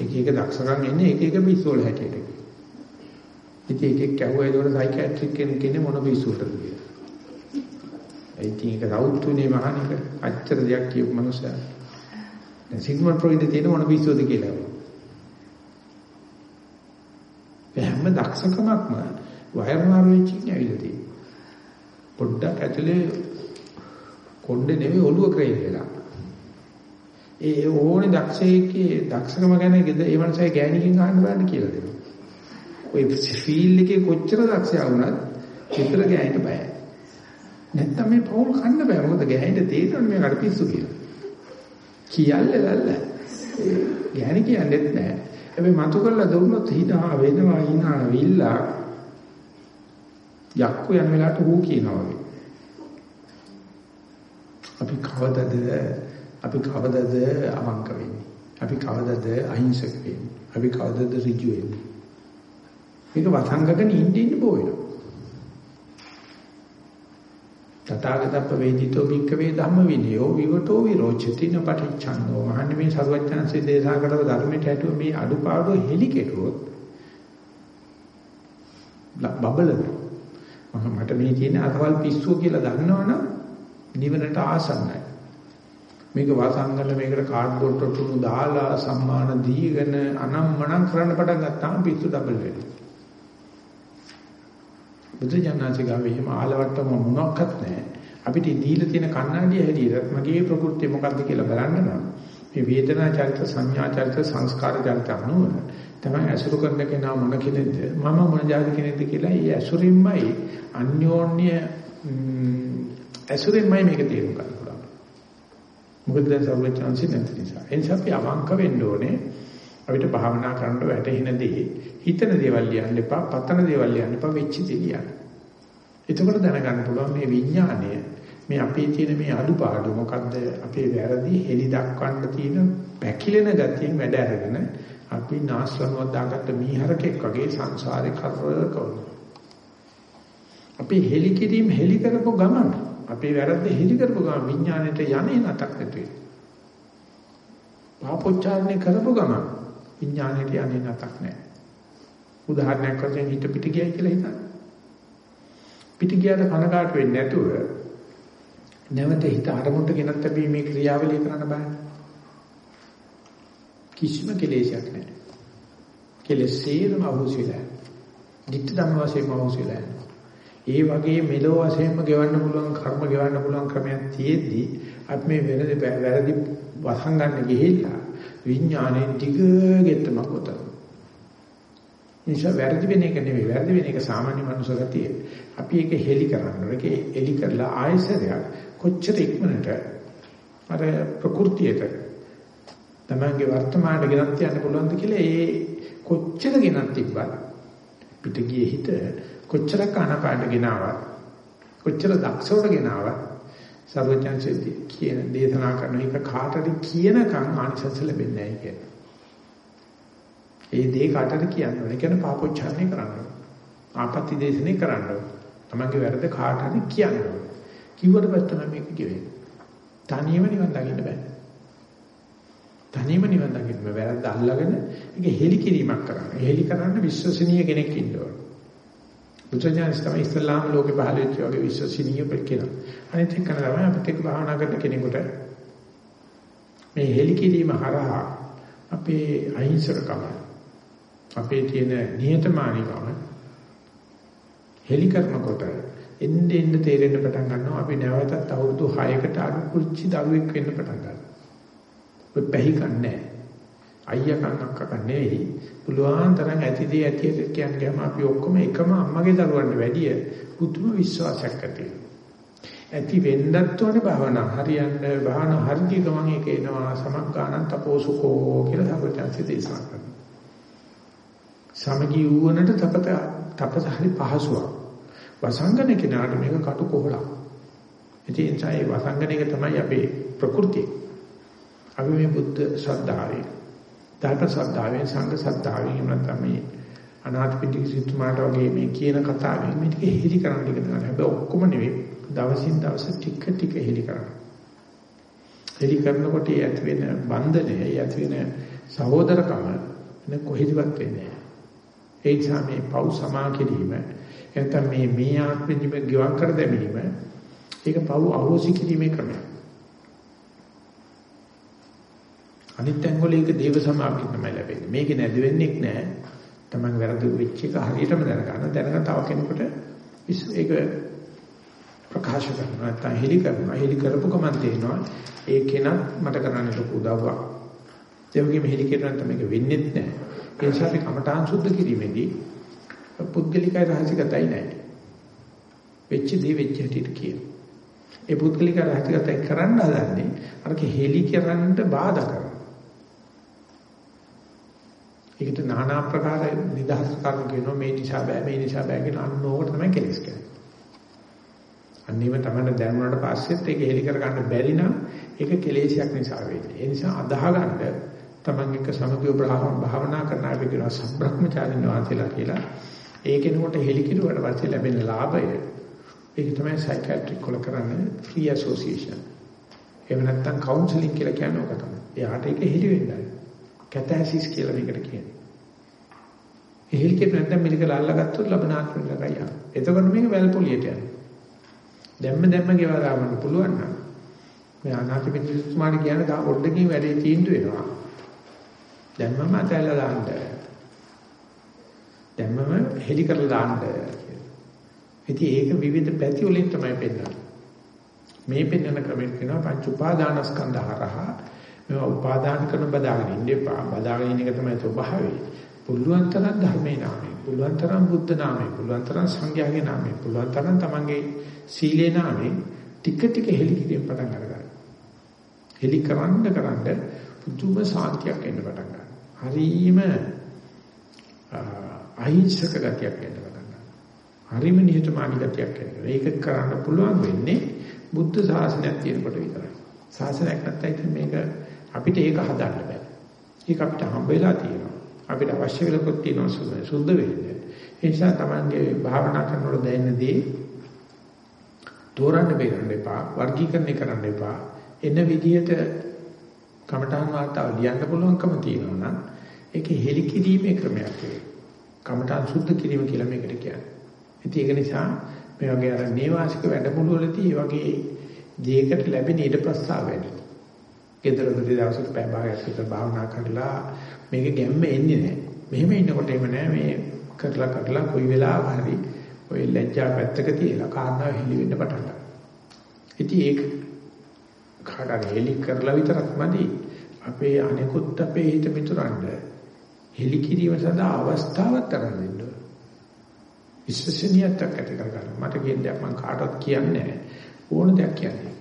එක එක දක්ෂකම් එන්නේ එක එක පිස්සු වල හැටියට. ඉතින් එක එක කැහුවා ඒකට සයිකියාට්‍රික් කෙනෙක් කියන්නේ මොන පිස්සුවටද කියලා. ඒ ඉතින් ඒක රවුතුනේ මහණික අච්චර දෙයක් කියපු මනුස්සයා. දැන් සිග්මන්ඩ් ෆ්‍රොයිඩ් තියෙන මොන පිස්සුවද කියලා. හැම දක්ෂකමක්ම වයර් මාරු වෙච්ච ඉන්නේ ඇවිල්ලා තියෙනවා. පොඩ්ඩක් ඇතුලේ කොණ්ඩේ නෙවෙයි ඔළුව ක්‍රේන් වෙලා. ඒ ඕනේ දක්ෂයෙක්ගේ දක්ෂකම ගැන ඒ මනසයි ගෑණිකින් අහන්න බෑනේ කියලා දෙනවා. ඔය ෆීල්ඩ් එකේ කොච්චර දක්ෂයා වුණත් චිත්‍ර ගෑනිට බෑ. නැත්තම් මේ පෞල් කන්න බෑ. මොකද ගෑනිට තේරෙන්නේ මේ කඩපිස්සු කියලා. කියල්ල ලල්ල. ගෑණි කියන්නේත් නෑ. හැබැයි මතු කරලා දුන්නොත් හිතා වේදනා හිනා විල්ලා යක්කු යන වෙලාවට හූ කියනවා වගේ. අපි කවදද අපි කවදද අවංක වෙන්නේ? අපි කවදද අහිංසක වෙන්නේ? අපි කවදද ඍජු වෙන්නේ? මේක වසංගකන ඉඳින්න බෝයන. තථාගතප්ප වේදිතෝ භික්ඛවේ ධම්ම විනයෝ විවටෝ විරෝචති නපටිච්ඡන්නෝ මහන්නේ මේ සරුවචනන්සේ දේශනා කළව ධර්මයට ඇතුළු මේ අඩුපාඩු හෙලි කෙරුවොත් බබලන මට මේ තියෙන අතවල් පිස්සුව කියලා දන්නවනම් නිවනට ආසන්නයි. මේක වාසංගල මේකට කාඩ්බෝඩ් තොටුණු දාලා සම්මාන දීගෙන අනම්මනම් කරන්න පටන් ගත්තාම පිස්සු ඩබල් වෙනවා. බුදුජානනාංශ ගාවේ එහෙම ආලවට්ටම මොනක්වත් නැහැ. අපිට දීලා තියෙන කන්නඩිය හැටියට මගේ ප්‍රകൃතිය මොකක්ද කියලා බලන්න නම් මේ වේදනා චරිත සංඥා චරිත සංස්කාර චරිත අනුව තමයි අසුරු කරන කෙනා මොන කෙනෙක්ද මම මොන જાති කෙනෙක්ද කියලා ඒ අසුරින්මයි අන්‍යෝන්‍ය ඇසුරෙන්මයි මේක තේරුම් ගන්න පුළුවන්. මොකද දැන් සර්වචන්සි නැති නිසා. ඒ නිසා අපි අවංක වෙන්න ඕනේ. අපිට භාවනා කරන්න වැටෙන දේ හිතන දේවල් ලියන්න එපා, පතන දේවල් ලියන්න එපා, වෙච්ච දේ ලියන්න. එතකොට දැනගන්න පුළුවන් මේ විඥාණය මේ අපේ තියෙන මේ අඩුපාඩු මොකද්ද අපේ වැරදි හෙලි දක්වන්න තියෙන පැකිලෙන ගතියෙන් වැඩ අරගෙන අපි නාස්ලනුවක් දාගත්ත මීහරකෙක් වගේ සංසාරේ කරවල කරනවා. අපි හෙලි කිරීම හෙලි කරපු ගමන අපේ වැරද්ද හෙලි කරපු ගමන් විඥාණයට යන්නේ නැතක් නැතුයි. පාපොච්චාරණය කරපු ගමන් විඥාණයට යන්නේ නැතක් නැහැ. උදාහරණයක් වශයෙන් හිත පිට ගියයි කියලා හිතන්න. පිට ගියාට කනකාට වෙන්නේ නැතුව නැවත හිත අරමුණට ගෙනත් අපි මේ ක්‍රියාවලිය කරන්න බෑ. කිසිම කෙලෙසයක් නැහැ. කෙලෙස් සේරම අහුසිලා. ධිට්ඨ ධම්ම වශයෙන්ම අහුසිලා. ඒ වගේ මෙලෝ වශයෙන්ම ගෙවන්න පුළුවන් කර්ම ගෙවන්න පුළුවන් ක්‍රමයක් තියෙද්දි අපි මේ වැරදි වැරදි වසන් ගන්න ගිහිල්ලා විඥානේ දිග ගෙත්තමක් උතන. නිසා වැරදි වෙන එක නෙවෙයි වැරදි වෙන එක සාමාන්‍ය මනුස්ස ගතිය. අපි ඒක හෙලි කරන්න ඕනේ. ඒක එලි කරලා ආයසරයක් කොච්චර ඉක්මනට අර ප්‍රകൃතියට තමන්ගේ වර්තමානට ගෙනත් යන්න පුළුවන්ද කියලා ඒ කොච්චර ගෙනත් තිබ්බත් පිට ගියේ හිත කොච්චර කනපාට ගෙනාවත් කොච්චර දක්ෂවට ගෙනාවත් සර්වඥාන්සේ කියන දේශනා කරන එක කාටද කියනකම් ආනිසංස ලැබෙන්නේ නැහැ කියන. ඒ දේ කාටද කියන්නේ? කියන පාපොච්චාරණය කරන්න. ආපත්‍ය දේශනේ කරන්න. තමන්ගේ වැරද්ද කාට හරි කියන්න. කිව්වට පස්සේ මේක කියෙන්නේ. තනියම නිවන් දකින්න බෑ. තනියම නිවන් දකින්න බෑ. වැරද්ද අල්ලගෙන ඒක හෙලි කිරීමක් කරන්න. හෙලි කරන්න විශ්වසනීය කෙනෙක් ඉන්න ඕන. බුදුසසුන තමයි ඉස්ලාම් ලෝකේ පහළ වෙච්ච වගේ විශ්වසනීය කෙනෙක්. අනිත් එක තමයි අපිට ඒක භාවනා කරන කෙනෙකුට මේ හෙලි කිරීම හරහා අපේ අහිංසකකම අපේ තියෙන නිහතමානීකම හෙලි කරනකොට එන්න එන්න තේරෙන්න පටන් ගන්නවා අපි නැවතත් අවුරුදු 6කට අඩු කුච්චි දරුවෙක් වෙන්න පටන් ගන්නවා. ඔය පැහිකන්නේ අයියා කන්නක් කන්නේ පුළුවන් තරම් ඇතිදී ඇතියට කියන්නේ අපි ඔක්කොම එකම අම්මගේ දරුවන්ට වැඩිය පුදුම විශ්වාසයක් ඇති ඇති වෙන්නත් ඕනේ භාවනා හරියන්න භාවනා හරිය ගමන් ඒක එනවා සමග්ගානන් තපෝසුකෝ කියලා සර්වඥාන්සේ දේශනා කරනවා. සමගී වුණට තපත තපස හරි පහසුවක්. වසංගන කෙනාට මේක කටු කොහලක්. ඉතින් ඒ වසංගන එක තමයි අපේ ප්‍රകൃතිය. අපි මේ බුද්ධ ශ්‍රද්ධාවේ, ධර්ම ශ්‍රද්ධාවේ, සංඝ ශ්‍රද්ධාවේ නැත්නම් මේ අනාථපිණ්ඩික සිතුමාට වගේ මේ කියන කතාවෙන් මේ ටික හෙලි කරන්න ඉගෙන ගන්න. හැබැයි ඔක්කොම නෙවෙයි. දවසින් දවස ටික ටික හෙලි කරන්න. හෙලි කරනකොට ඇති වෙන බන්ධනය, ඇති වෙන සහෝදරකම නේ කොහෙදවත් වෙන්නේ නැහැ. ඒ නිසා මේ පව් සමා කිරීම නැත්නම් මේ මේ ආත්මෙදිම ගිවන් කර දැමීම ඒක පව් අහෝසි කිරීමේ ක්‍රමයක්. අනිත් ඇඟවල ඒක දේව සමාප්තිය තමයි ලැබෙන්නේ. මේක නැති වෙන්නේ නැහැ. Taman වැරදි වෙච්ච එක හරියටම දැනගන්න. දැනගන්න තව කෙනෙකුට ඒක ප්‍රකාශ කරනවා. නැත්නම් හෙලි කරනවා. හෙලි කරපු ගමන් තේනවා ඒ කෙනා මට කරන්න ලොකු උදව්වක්. ඒ වගේම හෙලි කරනවා නම් මේක වෙන්නේ නැහැ. ඒ නිසා අපි කමඨාන් සුද්ධ කිරීමේදී පුද්ගලිකයි රහසිගතයි නැහැ. වෙච්ච දේ වෙච්ච හැටියට කියන. ඒ පුද්ගලික රහසිගතයි කරන්න හදන්නේ අරක හෙලි කරන්න බාධා කරනවා. ඒකට নানা ආකාර නිදහස් කරන කියනවා මේ නිසා බෑ මේ නිසා බෑ කියන අන්නෝකට තමයි කෙලස් කියන්නේ. අන්නේම තමයි දැනුණාට පස්සෙත් ඒක හෙලි කර ගන්න බැරි නම් ඒක කෙලෙසයක් නිසා වෙන්නේ. ඒ නිසා අදාහ ගන්න තමන් එක්ක සමගිය භාවනා කරන අය කියන සම්බ්‍රහ්මචාරින් වාසීලා කියලා ඒකෙනකොට හෙලිකිරුවට පස්සේ ලැබෙන ලාභය ඒක තමයි සයිකියාට්‍රික් වල කරන්නේ ෆ්‍රී ඇසෝසියේෂන්. එහෙම නැත්නම් කවුන්සලින් කියලා කියන්නේ ඔක තමයි. එයාට ඒක හෙලි වෙන්නයි. කැතැසිස් කියලා මේකට කියන්නේ. එහෙල් කියන නැත්නම් මිලිකල අල්ලගත්තොත් ලබන ආත්මෙ ළඟයි යනවා. එතකොට මේක වැල්පොලියට යනවා. දැම්ම දැම්ම ගෙවා ගන්න පුළුවන් නම් මේ අනාථ පිටිතුමාට කියන්නේ තා පොඩ්ඩකින් වැඩේ තීන්දුව වෙනවා. දැම්මම අතැල්ලා දාන්න. දැම්මම හෙලි කරලා දාන්න ඉතින් ඒක විවිධ පැති වලින් තමයි පෙන්වන්නේ. මේ පෙන්වන ක්‍රමෙත් වෙනවා පංච උපාදානස්කන්ධ හරහා මේවා උපාදාන කරන බදාගෙන ඉන්න එපා. බදාගෙන ඉන්න එක තමයි ස්වභාවය. පුළුවන් තරම් ධර්මේ නාමයෙන්, පුළුවන් තරම් බුද්ධ නාමයෙන්, පුළුවන් තරම් සංඝයාගේ නාමයෙන්, පුළුවන් තරම් තමන්ගේ සීලේ නාමයෙන් ටික ටික හෙලි කිරීම පටන් අරගන්න. හෙලි කරන්න කරන්න පුදුම සාන්තියක් එන්න පටන් ගන්නවා. හරීම අහිංසක ගතියක් එන්න පටන් ගන්නවා. හරිම නිහතමානී ගතියක් එනවා. ඒක කරන්න පුළුවන් වෙන්නේ බුද්ධ ශාසනයක් තියෙනකොට විතරයි. ශාසනයක් නැත්නම් ඉතින් මේක අපිට ඒක හදන්න බෑ. ඒක අපිට හම්බ වෙලා තියෙනවා. අපිට අවශ්‍ය වෙලකොත් තියෙනවා සුද්ධ වෙන්නේ. ඒ නිසා Tamange භාවනා කරනකොට දැනෙනදී තෝරන්න බේරන්න එපා, වර්ගීකරණය කරන්න එපා. එන විදිහට කමඨාන් වාර්තාව ලියන්න පුළුවන්කම තියෙනවා නම් ඒකේ හෙලිකිරීමේ ක්‍රමයක් ඒක. කමඨාන් සුද්ධ කිරීම කියලා මේකට කියන්නේ. ඉතින් ඒක නිසා මේ වගේ අර නේවාසික වැඩමුළු වලදී මේ වගේ දෙයකට ලැබෙන ඊට ප්‍රස්තාව වැඩි. ගෙදරදී දවසට පැය භාගයක් විතර භාවනා කරලා මේක ගැම්ම එන්නේ නැහැ. මෙහෙම ඉන්නකොට එහෙම නැහැ මේ කරලා කරලා කොයි වෙලාවක හරි ඔය ලැජ්ජා පැත්තක තියලා කාරණා හෙලි වෙන්න පටන් ගන්නවා. ඉතින් ඒක කාටද හෙලි කරලා විතරක් මදි. අපේ අනෙකුත් අපේ හිත මිතුරන්ට හෙලි කිරීම සඳහා අවස්ථාවක් තරම් දෙන්න ඕන. විශ්වසනීයතාවක් ඇති කරගන්න. මට කියන දේ මම කාටවත් කියන්නේ නැහැ. ඕන දෙයක් කියන්නේ.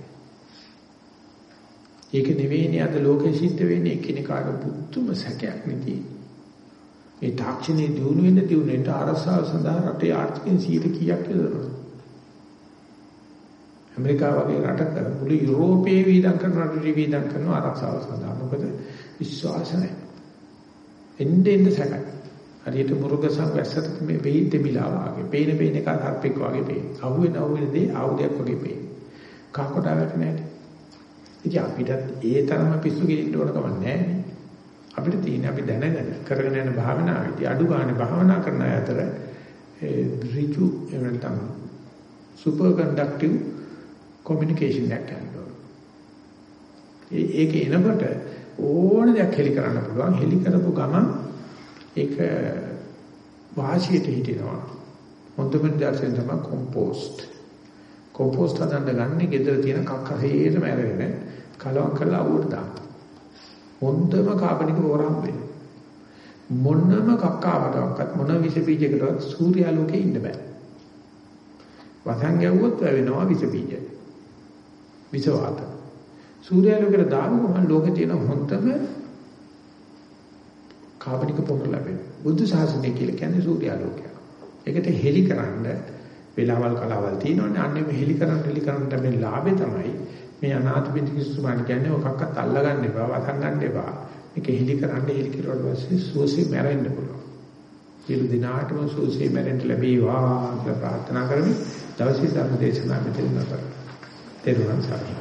ඒක නෙවෙයිනේ අද ලෝකෙ සිද්ධ වෙන්නේ එකිනෙකාට බුද්ධම සැකයක් නෙදී. මේ තාක්ෂණයේ දියුණු වෙන දියුණු වෙන අරසාව සඳහා රටේ ආර්ථිකයෙන් 100 කීයක් යොදවනවා. ඇමරිකාව වගේ රටක මුළු යුරෝපයේ වීදම් කරන රටේ වීදම් කරන ආරක්ෂාව සඳහා මොකද විශ්වාස නැහැ. එන්නේ එන්නේ සැකයි. හරියට මුර්ගසම් වැස්සට මේ වෙයි දෙමිලා වගේ. පේන පේන එක හර්පෙක් වගේ පේන. අහුවෙන අහුවෙන දේ ආයුධයක් වගේ පේන. කකොටාවක් නැහැ. ඉතින් අපිට ඒ තරම පිස්සු ගෙලින්න ඕන කම නැහැ. අපිට තියෙන අපි දැනගෙන කරගෙන යන භාවනාවේදී අඩු ගන්න භාවනා කරන අතර ඒ ඍජු එවනතම සුපර් කන්ඩක්ටිව් කොමියුනිකේෂන් එකක් කරනවා. ඒ ඒක එනකොට ඕන දෙයක් හෙලි කරන්න පුළුවන්. හෙලි කරපු ගමන් ඒක වාසියට හිටිනවා. හොඳම දර්ශන තමයි කොම්පෝස්ට්. කොම්පෝස්ට් හදන්න ගන්නේ ගෙදර තියෙන කක්ක හේරම ඇරගෙන කලවම් කරලා අවුවට දානවා. හොඳම කාබනික හොරම් වෙන්නේ. මොනම කක්කාවටවත් මොන විස බීජයකටවත් සූර්යාලෝකේ ඉන්න බෑ. වසන් ගැව්වොත් වෙනවා විස බීජ. විස වාත. සූර්යාලෝකයට දාපුවම ලෝකේ තියෙන හොඳම කාබනික පොහොර ලැබෙනවා. බුද්ධ ශාසනය කියලා කියන්නේ සූර්යාලෝකය. ඒකට හෙලි කරන්න වෙලාවල් කලාවල් තියෙනවනේ. අන්නේ මේ හෙලි කරන්න හෙලි කරන්න ලැබෙන ලාභේ තමයි මේ අනාථ පිටිකිස්සුමාන කියන්නේ ඔකක්වත් අල්ලගන්න එපා, වසන් ගන්න එපා. මේක හෙලි කරන්න හෙලි කිරුවට පස්සේ සුවසේ මැරෙන්න පුළුවන්. සියලු දිනාටම සුවසේ මැරෙන්න ලැබේවා කියලා ප්‍රාර්ථනා කරමි. දවසේ ධර්ම දේශනාව මෙතන නතර. තෙරුවන් සරණයි.